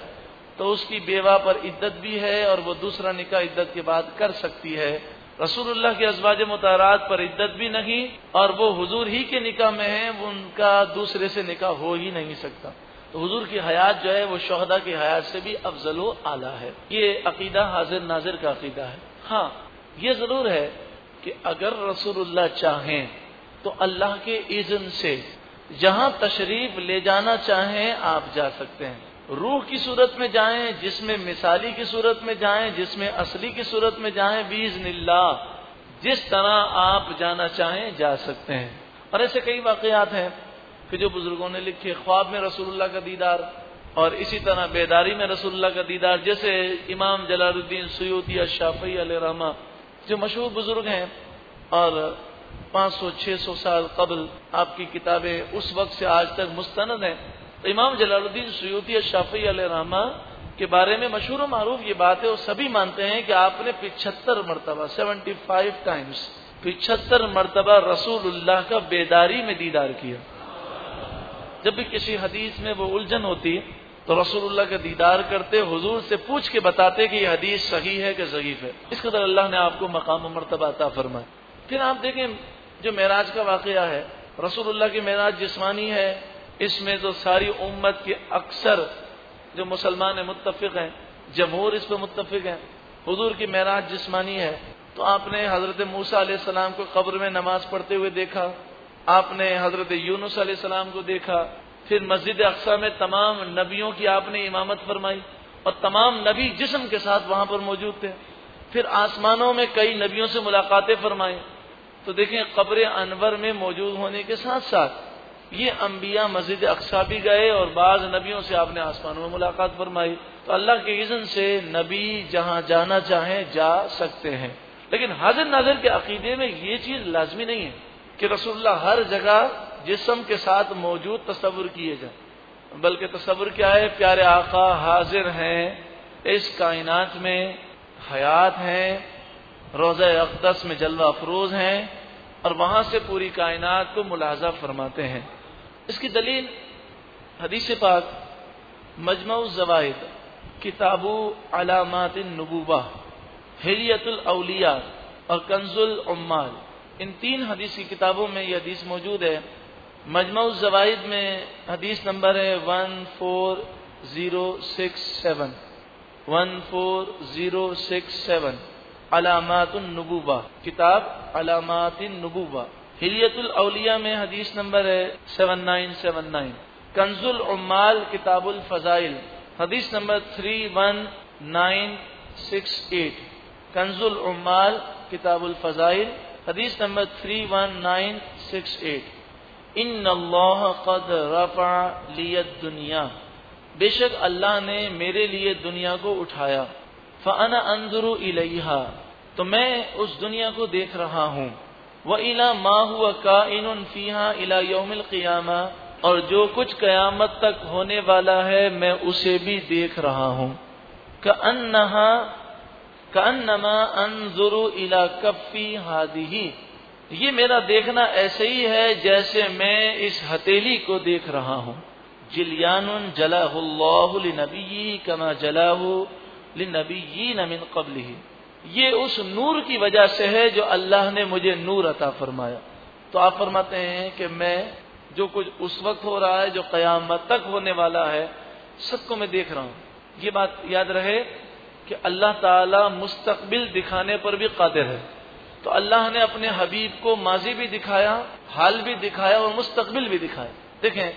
तो उसकी बेवा पर इद्दत भी है और वो दूसरा निकाह इद्दत के बाद कर सकती है। रसूलुल्लाह के अजवाज मुतारात पर इद्दत भी नहीं और वो हुजूर ही के निकाह में है, वो उनका दूसरे से निकाह हो ही नहीं सकता। तो हुजूर की हयात जो है, वो शहदा की हयात से भी अफजल आला है। ये अकीदा हाजिर नाजिर का अकीदा है। हाँ ये ज़रूर है कि अगर रसूलुल्लाह चाहें तो अल्लाह के इज़न से जहाँ तशरीफ़ ले जाना चाहें, आप जा सकते हैं। रूह की सूरत में जाएँ, जिसमें मिसाली की सूरत में जाएँ, जिसमें असली की सूरत में जाएँ बीज निल्ला जिस तरह आप जाना चाहें, जा सकते हैं। और ऐसे कई वाकयात हैं कि जो बुज़ुर्गों ने लिखे ख्वाब में रसूलुल्लाह का दीदार और इसी तरह बेदारी में रसूलुल्लाह का दीदार, जैसे इमाम जलालुद्दीन सयूदी शाफी रहमा, जो मशहूर बुज़ुर्ग हैं, और 500-600 साल कबल आपकी किताबें उस वक्त से आज तक मुस्तनद हैं तो इमाम जलालुद्दीन सयूदी शाफी रहमा के बारे में मशहूर मारूफ ये बात है वो सभी मानते हैं कि आपने पिछहत्तर मरतबा, सेवेंटी फाइव टाइम्स पिछहत्तर मरतबा रसूलुल्लाह का बेदारी में दीदार किया। जब भी किसी हदीस में वो उलझन होती तो रसूलुल्लाह का दीदार करते, हुजूर से पूछ के बताते कि ये हदीस सही है कि जगीफ है। इस कदर अल्लाह ने आपको मकाम मरतबा अता फरमाए फिर आप देखें, जो महराज का वाकया है, रसूलुल्लाह की महराज जिस्मानी है इसमें तो सारी उम्मत के अक्सर जो मुसलमान मुतफिक हैं, जमहूर इस पर मुतफिक हैं, हजूर की महराज जिस्मानी है। तो आपने हज़रत मूसा सलाम को कब्र में नमाज़ पढ़ते हुए देखा, आपने हज़रत यूनुस सलाम को देखा, फिर मस्जिद अक्सा में तमाम नबियों की आपने इमामत फरमाई और तमाम नबी जिसम के साथ वहाँ पर मौजूद थे। फिर आसमानों में कई नबियों से मुलाकातें फरमाई। तो देखें कब्र अनवर में मौजूद होने के साथ साथ ये अंबिया मस्जिद अक्सा भी गए और बाज नबियों से आपने आसमानों में मुलाकात फरमाई। तो अल्लाह के इज़न से नबी जहाँ जाना चाहें, जा सकते हैं। लेकिन हाजिर नाजिर के अकीदे में ये चीज़ लाजमी नहीं है कि रसुल्ला हर जगह जिसम के साथ मौजूद तस्वुर किए जाए। बल्कि तस्वुर क्या है? प्यारे आका हाजिर हैं इस कायनात में, हयात हैं, रोज़ अकदस में जलवा अफरोज हैं और वहाँ से पूरी कायनात को मुलाजा फरमाते हैं। इसकी दलील हदीस पाक मजमू जवाद किताबू अलामत नबूबा, हिलियतुल अलिया और कंजुल उम्माल। इन तीन हदीस की किताबों में यह हदीस मौजूद है। मजमू जवाइद में हदीस नंबर है one four zero six seven. One four zero six seven. अलामात नबूबा, किताब अलामात नबूबा। हिलियतुल अलिया में हदीस नंबर है सेवन नाइन सेवन नाइन कंजुल उम्माल किताबुल फजाइल, हदीस number three one nine six eight. कंजुल उम्माल किताबुल फजाइल, हदीस number three one nine six eight. इन कद रफा लियत दुनिया। बेशक अल्लाह ने मेरे लिए दुनिया को उठाया। फ़न अंजरु इलेहा। तो मैं उस दुनिया को देख रहा हूँ। व इला मा हुआ का इन फीहा इला यौमिल क़ियामा और जो कुछ कयामत तक होने वाला है, मैं उसे भी देख रहा हूँ। कन्नमा अनजुरु इला कफ़ी हादी ये मेरा देखना ऐसे ही है, जैसे मैं इस हथेली को देख रहा हूँ। जिलियान जलाबी कमा जलाहू नबी नमिन कबल ये उस नूर की वजह से है जो अल्लाह ने मुझे नूर अता फरमाया। तो आप फरमाते हैं कि मैं जो कुछ उस वक्त हो रहा है, जो कयामत तक होने वाला है, सबको मैं देख रहा हूँ। ये बात याद रहे कि अल्लाह ताला मुस्तकबिल दिखाने पर भी कादिर है। तो अल्लाह ने अपने हबीब को माजी भी दिखाया, हाल भी दिखाया और मुस्तकबिल भी दिखाया। देखें,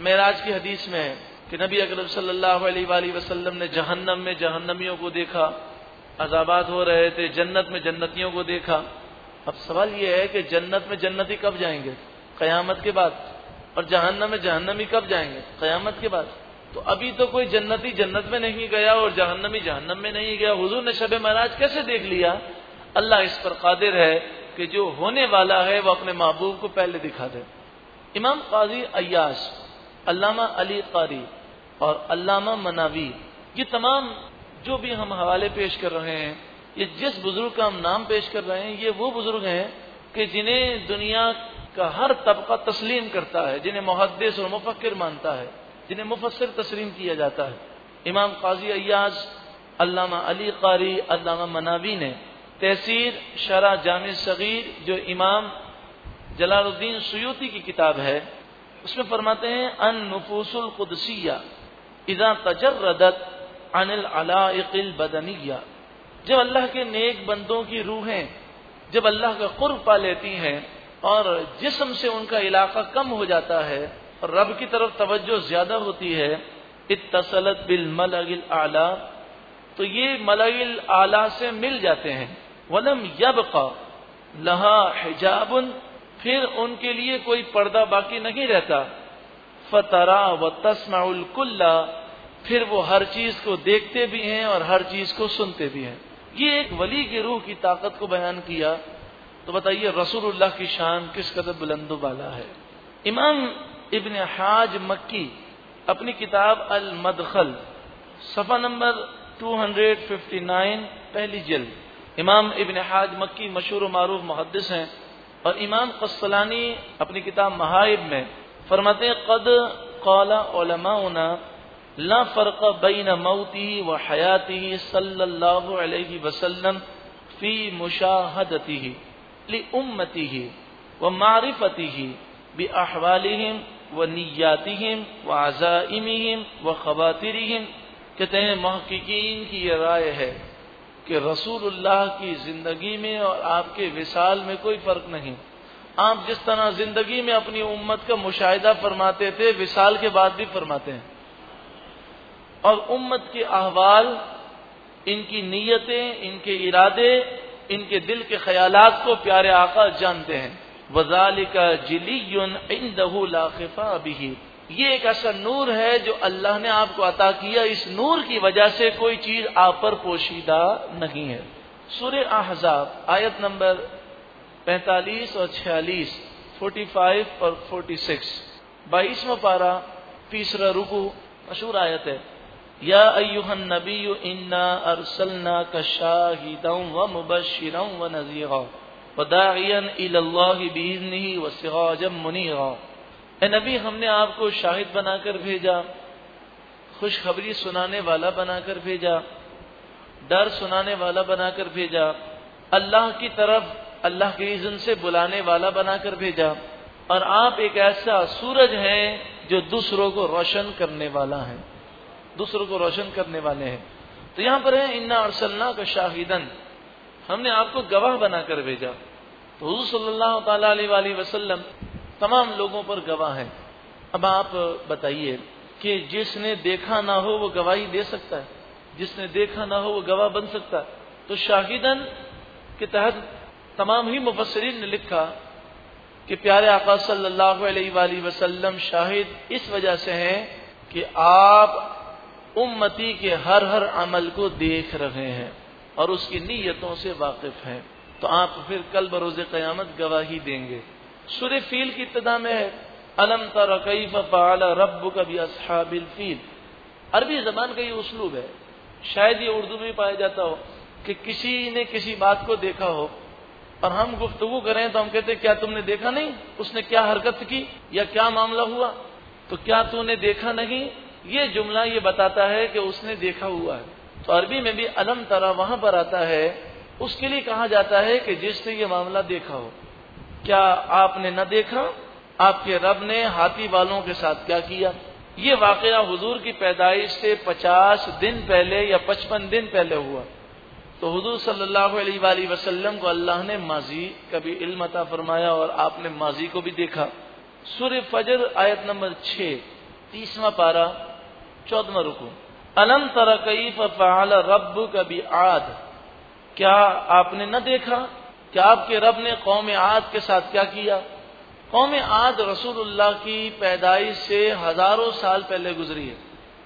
मेराज की हदीस में है कि नबी अकरम सल्लल्लाहु अलैहि वसल्लम ने जहन्नम में जहन्नमियों को देखा। अजाबात हो रहे थे, जन्नत में जन्नतियों को देखा। अब सवाल यह है कि जन्नत में जन्नती कब जाएँगे? कयामत के बाद। और जहन्नम में जहन्नमी कब जाएँगे? कयामत के बाद। तो अभी तो कोई जन्नती जन्नत में नहीं गया और जहन्नमी जहन्नम में नहीं गया। हुजूर ने शब महाराज कैसे देख लिया? अल्लाह इस पर कादिर है कि जो होने वाला है वह अपने महबूब को पहले दिखा दे। इमाम काजी अयाश अल्लामा अली कारी और अल्लामा मनावी, ये तमाम जो भी हम हवाले पेश कर रहे हैं, ये जिस बुज़ुर्ग का हम नाम पेश कर रहे हैं, ये वो बुज़ुर्ग हैं कि जिन्हें दुनिया का हर तबका तस्लीम करता है, जिन्हें मुहदस और मुफक्र मानता है, जिन्हें मुफसर तस्लीम किया जाता है। इमाम काजी अयाज अल्लामा अली कारी, अल्लामा मनावी ने, तहसीर शरा जाम सगीर, जो इमाम जलालुद्दीन सयूती की किताब है, उसमें फरमाते हैं, अन नफूसुल कुदसिया, इजा तजरदत अनिल अलाइकिल बदनिया। जब अल्लाह के नेक बंदों की रूहें, जब अल्लाह का कुर्ब पा लेती हैं और जिसम से उनका इलाका कम हो जाता है और रब की तरफ़ तवज्जो ज़्यादा होती है इतसलत बिल मलगिल आला तो ये मलगिल आला से मिल जाते हैं। वलम यब का लहा हिजाबन, फिर उनके लिए कोई पर्दा बाकी नहीं रहता। फतरा व तस्माउल कुल्ला फिर वो हर चीज़ को देखते भी हैं और हर चीज़ को सुनते भी हैं। ये एक वली की रूह की ताकत को बयान किया तो बताइए रसूलुल्लाह की शान किस कदर बुलंदो वाला है। इमाम इबन हाज मक्की अपनी किताब अल मदखल सफ़ा नंबर 259 पहली जल्द। इमाम इबन हाज मक्की मशहूर मरूफ मुहदस हैं और इमाम कसलानी अपनी किताब महाइब में फरमाते कद कौला ला फ़र्क बैन मऊती व हयाती सल्लल्लाहु अलैहि वसल्लम फ़ी मुशाहदती ली उम्मती व मारिफती बी अहवालिहिम व नीयातिम व आज़ाइमिम व खबातिरहिम। कहते हैं महकिन की यह राय है कि रसूलुल्लाह की ज़िंदगी में और आपके विसाल में कोई फ़र्क नहीं। आप जिस तरह ज़िंदगी में अपनी उम्मत का मुशाहिदा फरमाते थे, विसाल के बाद भी फरमाते हैं। और उम्मत के अहवाल इनकी नीयतें इनके इरादे इनके दिल के ख्यालात को प्यारे आका जानते हैं। वजाल का दहूलाफा अभी ये एक ऐसा नूर है जो अल्लाह ने आपको अता किया। इस नूर की वजह से कोई चीज़ आप पर पोशीदा नहीं है। सुर अहजाब आयत नंबर 45 और 46, 45 और 46, बाईसवा पारा तीसरा रुकू मशहूर आयत है। या अयुहन नबी इन्ना अरसलना कशाहिदम व मुबशिरम व नजीरा वदायन इल्लाही व सिराजम ए नबी, हमने आपको शाहिद बनाकर भेजा, खुशखबरी सुनाने वाला बनाकर भेजा, डर सुनाने वाला बनाकर भेजा, अल्लाह की तरफ़, अल्लाह के इज़न से बुलाने वाला बनाकर भेजा, और आप एक ऐसा सूरज हैं जो दूसरों को रोशन करने वाला है। दूसरों को रोशन करने वाले हैं। तो यहाँ पर है, इन्ना अरसलना का शाहिदन। हमने आपको गवाह बनाकर भेजा। तो हजू सल्लल्लाहु अलैहि तमाम लोगों पर गवाह है। अब आप बताइए कि जिसने देखा ना हो, वो गवाही दे सकता है? जिसने देखा ना हो, वो गवाह बन सकता है? तो शाहिदन के तहत तमाम ही मुफसरीन ने लिखा कि प्यारे आका सल्लल्लाहु अलैहि वसल्लम शाहिद इस वजह से हैं कि आप उम्मती के हर हर अमल को देख रहे हैं और उसकी नीयतों से वाकिफ हैं। तो आप फिर कल बरोज क़यामत गवाही देंगे। सुर फील की इब्तदा में है, अलम तरकईफ रब कभी असहाबिल फील। अरबी जबान का ये उसलूब है। शायद ये उर्दू में पाया जाता हो कि किसी ने किसी बात को देखा हो और हम गुफ्तगु करें तो हम कहते क्या तुमने देखा नहीं? उसने क्या हरकत की या क्या मामला हुआ? तो क्या तूने देखा नहीं? ये जुमला ये बताता है कि उसने देखा हुआ है। तो अरबी में भी अलम तरा वहाँ पर आता है, उसके लिए कहा जाता है कि जिसने ये मामला देखा हो, क्या आपने न देखा? आपके रब ने हाथी वालों के साथ क्या किया? ये वाकया हुजूर की पैदाइश से पचास दिन पहले या पचपन दिन पहले हुआ। तो हजूर सल्लल्लाहु अलैहि वसल्लम को अल्लाह ने माजी का भी इल्म अता फरमाया और आपने माजी को भी देखा। सुर फजर आयत नंबर छह, तीसवा पारा। चौदवा रुकू। अलम तरकई फ़ाल रब कभी आद क्या आपने न देखा? क्या आपके रब ने कौम आद के साथ क्या किया? कौम आद रसूलुल्लाह की पैदाइश से हज़ारों साल पहले गुजरी है।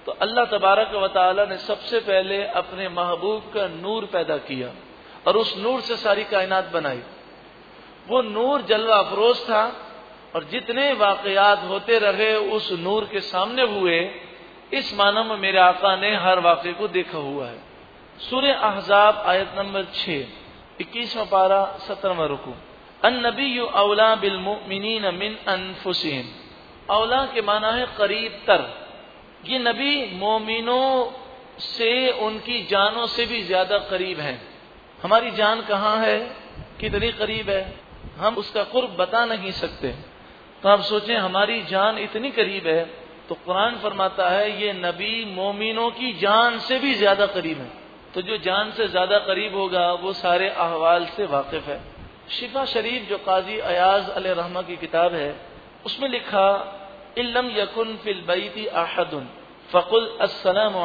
तो अल्लाह तबारक व ने सबसे पहले अपने महबूब का नूर पैदा किया और उस नूर से सारी कायनात बनाई। वो नूर जलवा अफरोज था और जितने वाकयात होते रहे उस नूर के सामने हुए इस माना में मेरे आका ने हर वाक्य को देखा हुआ है। सूर्य अहजाब आयत नंबर छह, इक्कीसवा पारा, सत्रहवा रुकू। अन नबी यू अवला बिलमिन मिन अनफुसिम अवला के माना है करीब तर। ये नबी मोमिनों से, उनकी जानों से भी ज़्यादा करीब हैं। हमारी जान कहाँ है? कितनी करीब है? हम उसका कुर्ब बता नहीं सकते। तो आप सोचें, हमारी जान इतनी करीब है तो कुरान फरमाता है, ये नबी मोमिनों की जान से भी ज़्यादा करीब है। तो जो जान से ज़्यादा करीब होगा, वो सारे अहवाल से वाकिफ है। शिफा शरीफ जो काजी अयाज अल रहमा की किताब है, उसमें लिखा इलम यकुन फिल बैती आहदुन फ़कुल असलम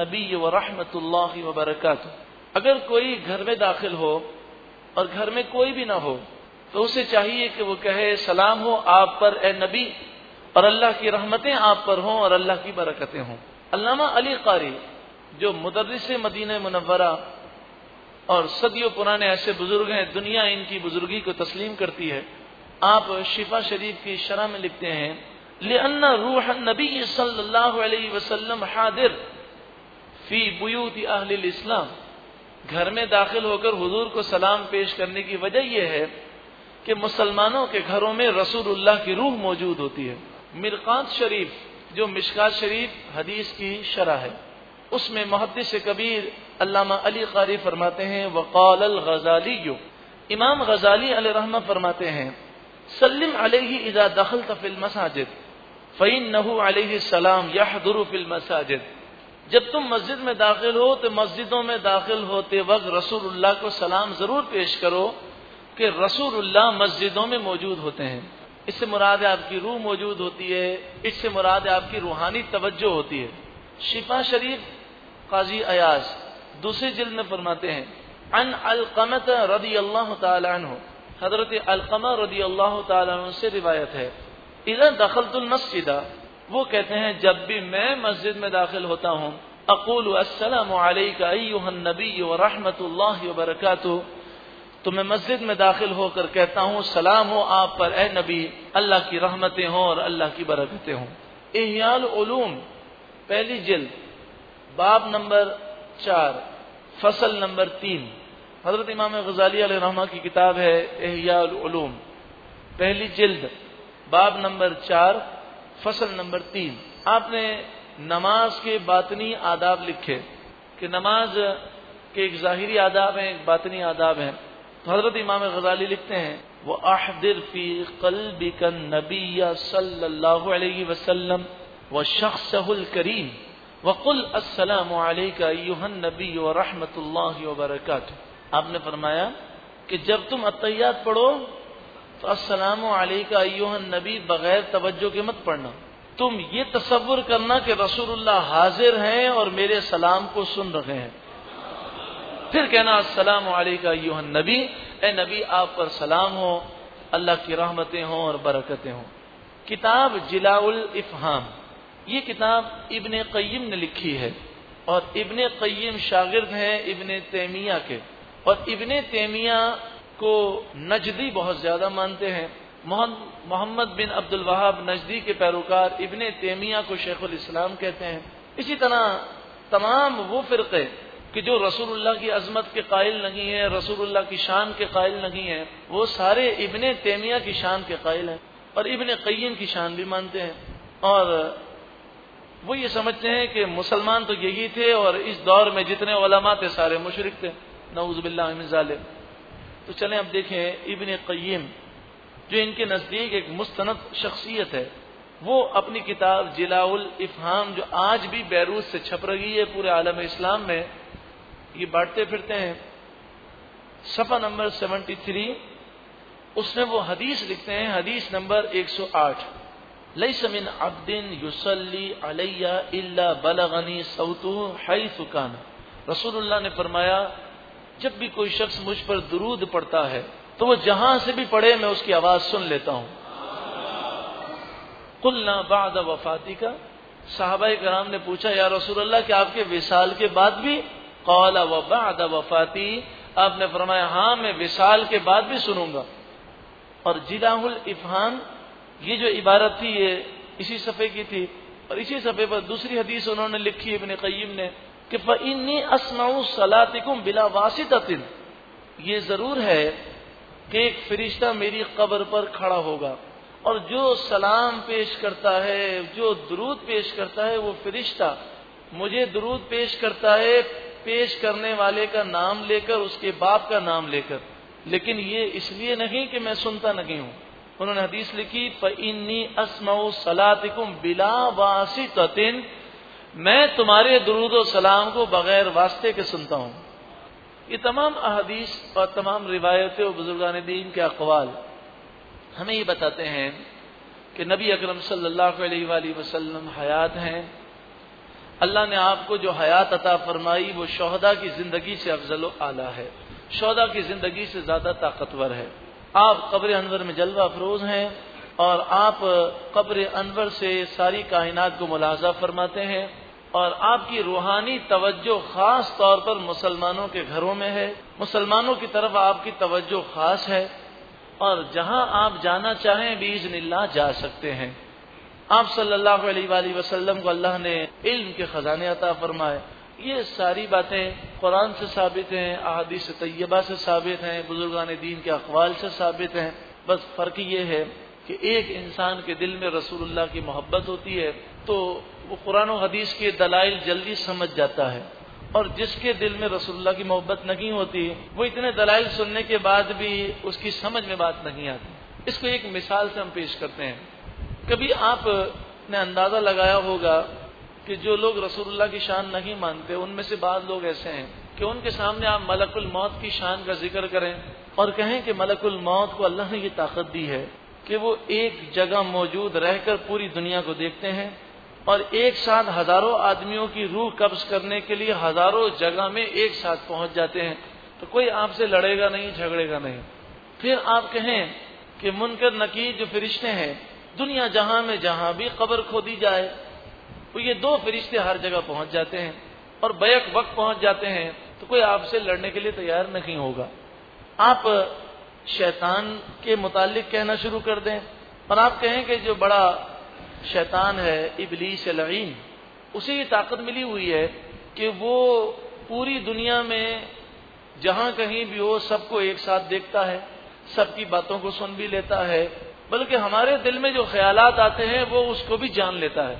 नबी व रहमत व अगर कोई घर में दाखिल हो और घर में कोई भी ना हो तो उसे चाहिए कि वो कहे, सलाम हो आप पर, ए नबी और अल्लाह की रहमतें आप पर हों और अल्लाह की बरकतें हों। अल्लामा अली कारी, जो मुदरस मदीन मुनवरा और सदियों पुराने ऐसे बुज़ुर्ग हैं, दुनिया इनकी बुजुर्गी को तस्लीम करती है, आप शिफा शरीफ की शरह में लिखते हैं लेन्ना रूह नबी सल्लल्लाहु हादिर फ़ी बुयूत अहल घर में दाखिल होकर हुजूर को सलाम पेश करने की वजह यह है कि मुसलमानों के घरों में रसूलुल्लाह की रूह मौजूद होती है। मिरकात शरीफ, जो मिशकात शरीफ हदीस की शरह है, उसमें मुहदस कबीर अल्लामा अली कारी फरमाते हैं वक़ाल अल गजाली इमाम गजाली रहमा फरमाते हैं, सल्लिम अलही इजा दखल तफिल मसाजिद फ़ैन नहू सलाम यहदुर फिल मसाजिद। जब तुम मस्जिद में दाखिल हो तो मस्जिदों में दाखिल होते वक्त रसूलुल्लाह को सलाम ज़रूर पेश करो कि रसूलुल्लाह मस्जिदों में मौजूद होते हैं। इससे मुराद आपकी रूह मौजूद होती है, इससे मुराद आपकी रूहानी तवज्जो होती है। शिफा शरीफ काजी अयाज दूसरी जिल्द में फरमाते हैं, अन अलकमत रदी अल्लाह तु हज़रत अलकमा रदी अल्लाह तु से रिवायत है इधर दखलतुल मस्जिदा। वो कहते हैं, जब भी मैं मस्जिद में दाखिल होता हूँ, अकूल असलम नबी व रहमत वबरकू तो मैं मस्जिद में दाखिल होकर कहता हूँ, सलाम हो आप पर, ए नबी, अल्लाह की रहमतें हों और अल्लाह की बरकतें हों। एहियाल पहली जिल्द, बाब नंबर चार, फ़सल नंबर तीन। हज़रत इमाम गजाली रहमा की किताब है एहियाल उलूम। पहली जिल्द, बाब नंबर चार, फ़सल नंबर तीन। आपने नमाज़ के बातनी आदाब लिखे, कि नमाज़ के एक जाहिरी आदाब हैं, एक बातनी आदाब हैं। तो हज़रत इमाम गजाली लिखते हैं, वो आहदिर फ़ी कल्बिकन नबी सल्लल्लाहु अलैहि वसल्लम व शख्सहुल करीम वकुल अस्सलाम नबी व रहमतुल्लाहि व आपने फरमाया कि जब तुम अतैयात पढ़ो तो असलाम नबी बगैर तवज्जो के मत पढ़ना। तुम ये तस्वुर करना कि रसूलुल्लाह हाजिर हैं और मेरे सलाम को सुन रहे हैं। फिर कहना असलाम नबी, ए नबी, आप पर सलाम हो, अल्लाह की रहमतें हों और बरकतें हों। किताब जिलाउल इफ़हाम, ये किताब इबन कय्यम ने लिखी है और इबन कय्यम शागिर्द हैं इबन तैमिया के और इबन तैमिया को नजदी बहुत ज़्यादा मानते हैं। मोहम्मद बिन अब्दुल वहाब नजदी के पैरोकार इबन तेमिया को शेखुल इस्लाम कहते हैं। इसी तरह तमाम वो फिरके कि जो रसूलुल्लाह की अजमत के कायल नहीं है, रसूलुल्लाह की शान के कायल नहीं है, वो सारे इबन तेमिया की शान के कायल हैं और इबन कय्यम की शान भी मानते हैं। और वो ये समझते हैं कि मुसलमान तो यही थे और इस दौर में जितने ओलमा थे, सारे मुशरक थे। नऊज़बिल्ला तो चलें अब देखें इबन कय्यम जो इनके नज़दीक एक मुस्तनद शख्सियत है। वो अपनी किताब जिलाउल जो आज भी बैरूत से छप रही है पूरे आलम इस्लाम में ये बांटते फिरते हैं। सफ़ा नंबर 73 उसमें वो हदीस लिखते हैं, हदीस नंबर 108 लई समिन अब्दिन युसली अलैया इल्ला बलगनी सऊतु हई सुकान रसूलुल्लाह ने फरमाया, जब भी कोई शख्स मुझ पर दुरूद पड़ता है तो वो जहाँ से भी पढ़े मैं उसकी आवाज़ सुन लेता हूँ। कुलना बाद वफाती का साहबा कराम ने पूछा, या रसूलल्लाह कि आपके विशाल के बाद भी कौला व बाद वफाती, आपने फरमाया हाँ मैं विशाल के बाद भी सुनूँगा। और जिलाहुल इफहान ये जो इबारत थी, ये इसी सफ़े की थी। और इसी सफ़े पर दूसरी हदीस उन्होंने लिखी इबन कयीम ने, कि फ़िन्नी असमाऊ सलातिकुम बिला वासिततिन ये ज़रूर है कि एक फरिश्ता मेरी कब्र पर खड़ा होगा। और जो सलाम पेश करता है, जो दरूद पेश करता है, वो फरिश्ता मुझे दरूद पेश करता है पेश करने वाले का नाम लेकर, उसके बाप का नाम लेकर। लेकिन ये इसलिए नहीं कि मैं सुनता नहीं हूँ। उन्होंने हदीस लिखी फ़िन्नी असमाऊ सलातिकुम बिला वासिततिन मैं तुम्हारे दरूद सलाम को बगैर वास्ते के सुनता हूँ। ये तमाम अहदीस और तमाम रिवायतें और बुजुर्गान दीन के अकवाल हमें ये बताते हैं कि नबी अकरम सल्लल्लाहु अलैहि हयात हैं। अल्लाह ने आपको जो हयात अता फरमाई, वो शहदा की ज़िंदगी से अफजल आला है। शहदा की ज़िंदगी से ज़्यादा ताकतवर है। आप कब्र अनवर में जलवा अफरोज हैं और आप कब्र अनवर से सारी कायनात को मुलाजा फरमाते हैं और आपकी रूहानी तवज्जो खास तौर पर मुसलमानों के घरों में है। मुसलमानों की तरफ़ आपकी तवज्जो खास है और जहाँ आप जाना चाहें बीजनिल्ला जा सकते हैं। आप सल्लल्लाहु अलैहि वसल्लम को अल्लाह ने इल्म के खजाने अता फरमाए। ये सारी बातें कुरान से साबित हैं, अहादीस तैयबा से साबित हैं, बुजुर्गान दीन के अखबाल से साबित हैं। बस फ़र्क ये है कि एक इंसान के दिल में रसूलुल्लाह की मोहब्बत होती है तो वो कुरान हदीस के दलाइल जल्दी समझ जाता है। और जिसके दिल में रसुल्ला की मोहब्बत नहीं होती, वो इतने दलाइल सुनने के बाद भी उसकी समझ में बात नहीं आती। इसको एक मिसाल से हम पेश करते हैं। कभी आपने अंदाज़ा लगाया होगा कि जो लोग रसूलुल्लाह की शान नहीं मानते, उनमें से बाद लोग ऐसे हैं कि उनके सामने आप मलकुल मौत की शान का ज़िक्र करें और कहें कि मलकुल मौत को अल्लाह ने ये ताकत दी है कि वो एक जगह मौजूद रहकर पूरी दुनिया को देखते हैं और एक साथ हज़ारों आदमियों की रूह कब्ज करने के लिए हज़ारों जगह में एक साथ पहुँच जाते हैं। तो कोई आपसे लड़ेगा नहीं, झगड़ेगा नहीं। फिर आप कहें कि मुनकर नकीर जो फरिश्ते हैं दुनिया जहाँ में जहाँ भी कब्र खोदी जाए तो ये दो फरिश्ते हर जगह पहुँच जाते हैं और बैक वक्त पहुँच जाते हैं तो कोई आपसे लड़ने के लिए तैयार नहीं होगा। आप शैतान के मुतालिक कहना शुरू कर दें और आप कहें कि जो बड़ा शैतान है, इबलीस लवीन उसे ये ताकत मिली हुई है कि वो पूरी दुनिया में जहाँ कहीं भी हो, सबको एक साथ देखता है, सबकी बातों को सुन भी लेता है बल्कि हमारे दिल में जो ख्यालात आते हैं, वो उसको भी जान लेता है।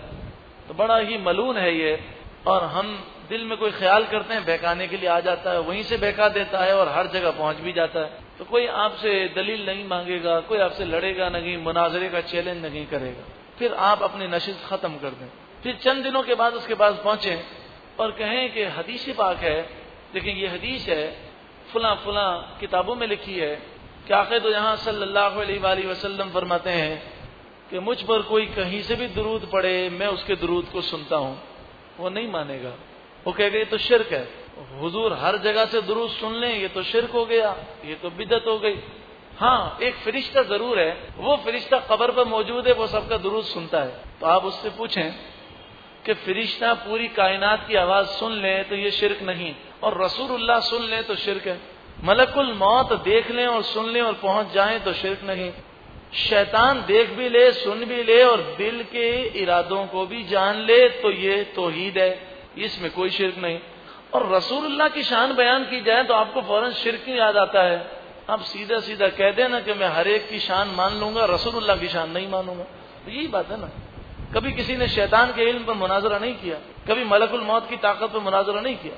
तो बड़ा ही मलून है ये। और हम दिल में कोई ख्याल करते हैं, बहकाने के लिए आ जाता है, वहीं से बहका देता है और हर जगह पहुँच भी जाता है। तो कोई आपसे दलील नहीं मांगेगा, कोई आपसे लड़ेगा नहीं, मुनाजरे का चैलेंज नहीं करेगा। फिर आप अपनी नशिश खत्म कर दें। फिर चंद दिनों के बाद उसके पास पहुँचे और कहें कि हदीस पाक है, लेकिन ये हदीस है फुला फुला किताबों में लिखी है आखिर तो यहाँ सल्लल्लाहु अलैहि फरमाते हैं कि मुझ पर कोई कहीं से भी दरूद पड़े, मैं उसके दरूद को सुनता हूँ। वो नहीं मानेगा। वो कहेगा ये तो शिरक है। हुजूर हर जगह से दुरूद सुन लें, ये तो शिरक हो गया, ये तो बिदत हो गई। हाँ एक फरिश्ता ज़रूर है। वो फरिश्ता कबर पर मौजूद है, वो सबका दुरूद सुनता है। तो आप उससे पूछें कि फरिश्ता पूरी कायनात की आवाज़ सुन ले तो ये शिरक नहीं, और रसूलुल्लाह सुन ले तो शिरक है। मलकुल मौत देख लें और सुन लें और पहुँच जाएँ तो शिरक नहीं। शैतान देख भी ले, सुन भी ले और दिल के इरादों को भी जान ले तो ये तोहीद है। इसमें कोई शिरक नहीं। और रसूलुल्लाह की शान बयान की जाए तो आपको फ़ौरन शिरक याद आता है। आप सीधा सीधा कह देना कि मैं हर एक की शान मान लूँगा, रसूलुल्लाह की शान नहीं मानूँगा। तो यही बात है ना। कभी किसी ने शैतान के इल्म पर मुनाजरा नहीं किया, कभी मलकुल मौत की ताकत पर मुनाजरा नहीं किया।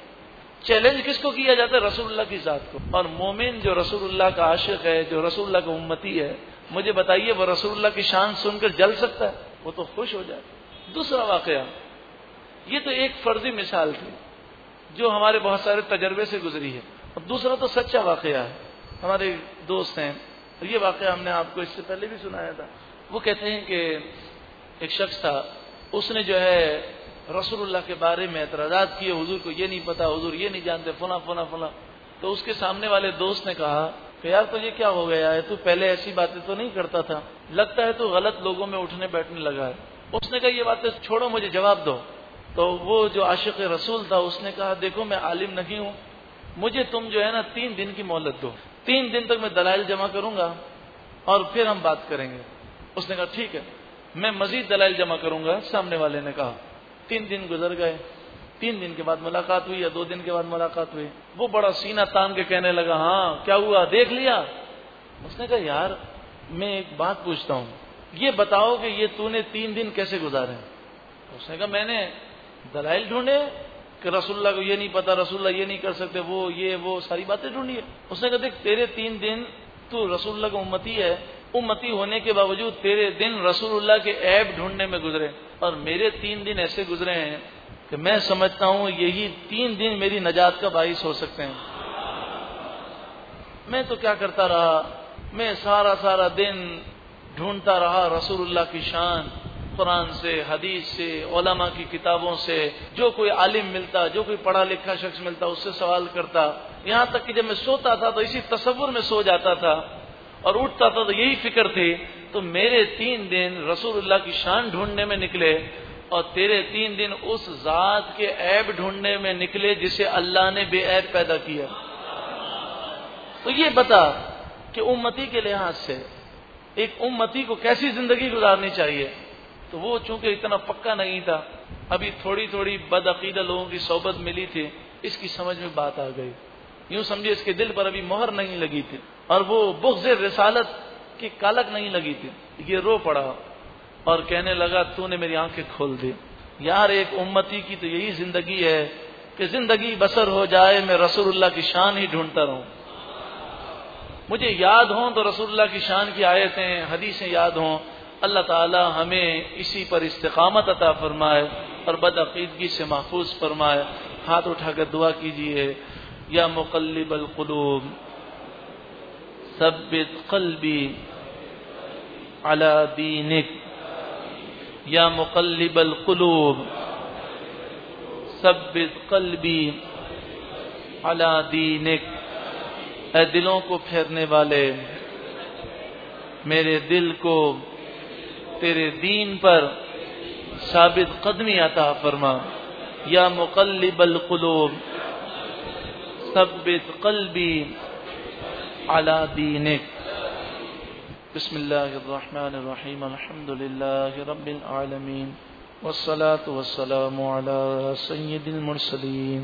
चैलेंज किसको किया जाता है? रसूलुल्लाह की जात को। और मोमिन जो रसूलुल्लाह का आशिक है, जो रसूलुल्लाह का उम्मती है, मुझे बताइए, वो रसूलुल्लाह की शान सुनकर जल सकता है? वो तो खुश हो जाए दूसरा वाकया। ये तो एक फर्जी मिसाल थी, जो हमारे बहुत सारे तजर्बे से गुजरी है। और दूसरा तो सच्चा वाकया है। हमारे दोस्त हैं ये वाकया हमने आपको इससे पहले भी सुनाया था। वो कहते हैं कि एक शख्स था, उसने जो है रसूलुल्लाह के बारे में एतराजात किए, हुजूर को ये नहीं पता, हुजूर ये नहीं जानते, फुला फुला फुला। तो उसके सामने वाले दोस्त ने कहा कि यार तो ये क्या हो गया है? तू पहले ऐसी बातें तो नहीं करता था। लगता है तू गलत लोगों में उठने, बैठने लगा है। उसने कहा, ये बातें छोड़ो, मुझे जवाब दो। तो वो जो आशिक रसूल था, उसने कहा, देखो, मैं आलिम नहीं हूँ। मुझे तुम जो है ना, तीन दिन की मोहलत दो। तीन दिन तक मैं दलाइल जमा करूँगा और फिर हम बात करेंगे। उसने कहा, ठीक है, मैं मजीद दलाइल जमा करूँगा, सामने वाले ने कहा। तीन दिन गुजर गए। तीन दिन के बाद मुलाकात हुई या दो दिन के बाद मुलाकात हुई। वो बड़ा सीना तान के कहने लगा हाँ क्या हुआ? देख लिया? उसने कहा, यार, मैं एक बात पूछता हूँ। ये बताओ कि ये तूने तीन दिन कैसे गुजारे? उसने कहा, मैंने दलाइल ढूंढे कि रसुल्ला को ये नहीं पता रसुल्ला ये नहीं कर सकते, वो, ये, वो, सारी बातें ढूंढी है। उसने कहा, देख, तेरे तीन दिन तू रसुल्ला का उम्मती है। उम्मती होने के बावजूद तेरे दिन रसूलुल्लाह के ऐब ढूँढने में गुजरे। और मेरे तीन दिन ऐसे गुजरे हैं कि मैं समझता हूँ यही तीन दिन मेरी नजात का बाइस हो सकते हैं। मैं तो क्या करता रहा? मैं सारा सारा दिन ढूंढता रहा रसूलुल्लाह की शान, कुरान से, हदीस से ओलमा की किताबों से। जो कोई आलिम मिलता, जो कोई पढ़ा लिखा शख्स मिलता, उससे सवाल करता। यहाँ तक कि जब मैं सोता था तो इसी तस्वुर में सो जाता था और उठता था तो यही फ़िक्र थी तो मेरे तीन दिन रसूलुल्लाह की शान ढूँढने में निकले और तेरे तीन दिन उस जात के ऐब ढूँढने में निकले जिसे अल्लाह ने बेऐब पैदा किया। तो ये बता कि उम्मती के लिहाज से एक उम्मती को कैसी ज़िंदगी गुजारनी चाहिए? तो वो चूँकि इतना पक्का नहीं था, अभी थोड़ी थोड़ी बदअकीदा लोगों की सोबत मिली थी, इसकी समझ में बात आ गई। यूँ समझे इसके दिल पर अभी मोहर नहीं लगी थी। और वो बुग्ज रिसालत की कालक नहीं लगी थी। ये रो पड़ा और कहने लगा, तूने मेरी आँखें खोल दी। यार, एक उम्मती की तो यही ज़िंदगी है कि ज़िंदगी बसर हो जाए, मैं रसूलुल्लाह की शान ही ढूंढता रहूँ। मुझे याद हो तो रसूलुल्लाह की शान की आयतें, हदीसें याद हों। अल्लाह ताला हमें इसी पर इस्तकामत अता फरमाए और बदअकीदगी से महफूज फरमाए। हाथ उठाकर दुआ कीजिए, या मुकल्लिबल कुलूब सब्बित कल्बी अला दीनिक या मुकल्लिबल कुलूब सब्बित कल्बी अला दीनिक ए दिलों को फेरने वाले मेरे दिल को तेरे दीन पर साबित कदमी अता फरमा या मुकल्लिबल कुलूब सब्बित कल्बी अला दीनिक बिस्मिल्लाहिर्रहमानिर्रहीम अल्हम्दुलिल्लाहि रब्बिल आलमीन वस्सलातु वस्सलामु अला सय्यिदिल मुरसलीन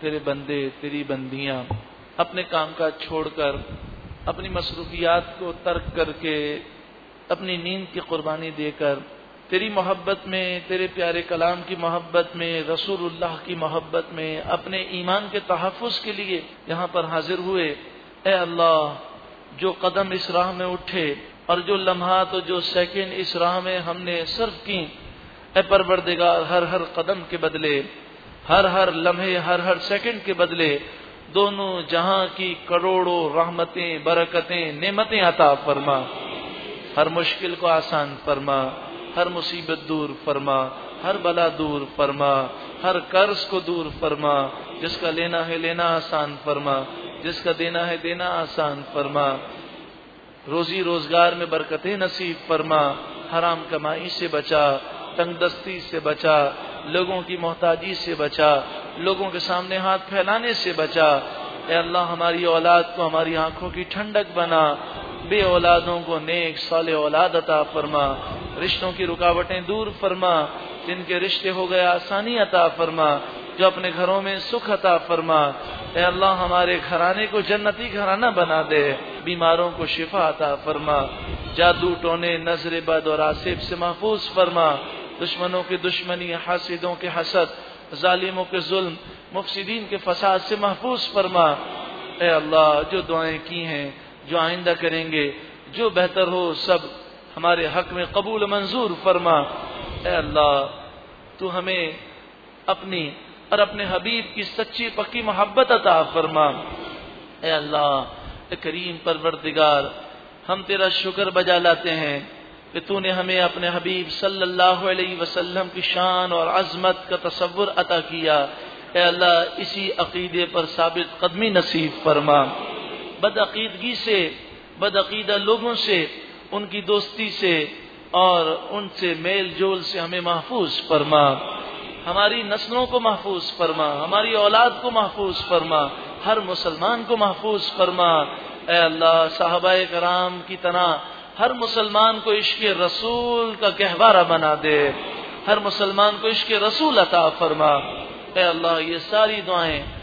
तेरे बंदे तेरी बंदियां अपने काम काज छोड़कर अपनी मसरूफियात को तर्क करके अपनी नींद की कुर्बानी देकर, तेरी मोहब्बत में, तेरे प्यारे कलाम की मोहब्बत में, रसूलुल्लाह की मोहब्बत में, अपने ईमान के तहफ़ के लिए यहाँ पर हाजिर हुए। ए अल्लाह, जो कदम इस राह में उठे और जो लम्हा तो जो सेकंड इस राह में हमने सर्व की, ए परवरदिगार, हर हर कदम के बदले, हर हर लम्हे, हर हर सेकेंड के बदले, दोनों जहाँ की करोड़ों रहमतें, बरकतें, नेमतें अता फरमा। हर मुश्किल को आसान फरमा, हर मुसीबत दूर फरमा, हर बला दूर फरमा, हर कर्ज को दूर फरमा, जिसका लेना है लेना आसान फरमा, जिसका देना है देना आसान फरमा। रोजी रोज़गार में बरकतें नसीब फरमा, हराम कमाई से बचा, तंगदस्ती से बचा, लोगों की मोहताजी से बचा, लोगों के सामने हाथ फैलाने से बचा। ए अल्लाह, हमारी औलाद को हमारी आँखों की ठंडक बना बे औलादों को नेक साले औलाद अता फरमा, रिश्तों की रुकावटें दूर फरमा, जिनके रिश्ते हो गए आसानी अता फरमा, जो अपने घरों में सुख अता फरमा। ए अल्लाह हमारे घराने को जन्नती घराना बना दे, बीमारों को शिफा अता फरमा। जादू टोने, नज़र बद और आसिफ से महफूज फरमा। दुश्मनों की दुश्मनी, हासिदों के हसद, जालिमों के जुल्म, मुफसिदीन के फसाद से महफूज फरमा। ए अल्लाह, जो दुआएँ की हैं जो आइंदा करेंगे, जो बेहतर हो, सब हमारे हक में कबूल मंजूर फरमा। ए अल्लाह, तू हमें अपनी और अपने हबीब की सच्ची पक्की मोहब्बत अता फरमा। ए अल्लाह करीम परवरदिगार, हम तेरा शुक्र बजा लाते हैं कि तूने हमें अपने हबीब सल्लल्लाहु अलैहि वसल्लम की शान और अजमत का तस्वुर अता किया। ए अल्लाह, इसी अकीदे पर साबित कदमी नसीब फरमा। बदअकीदगी से, बदअकीदा लोगों से, उनकी दोस्ती से और उनसे मेल जोल से हमें महफूज फरमा। हमारी नस्लों को महफूज फरमा, हमारी औलाद को महफूज फरमा, हर मुसलमान को महफूज फरमा। ए अल्लाह साहबा कराम की तरह हर मुसलमान को इश्क रसूल का गहवारा बना दे। हर मुसलमान को इश्क रसूल अता फरमा। अल्लाह, ये सारी दुआएँ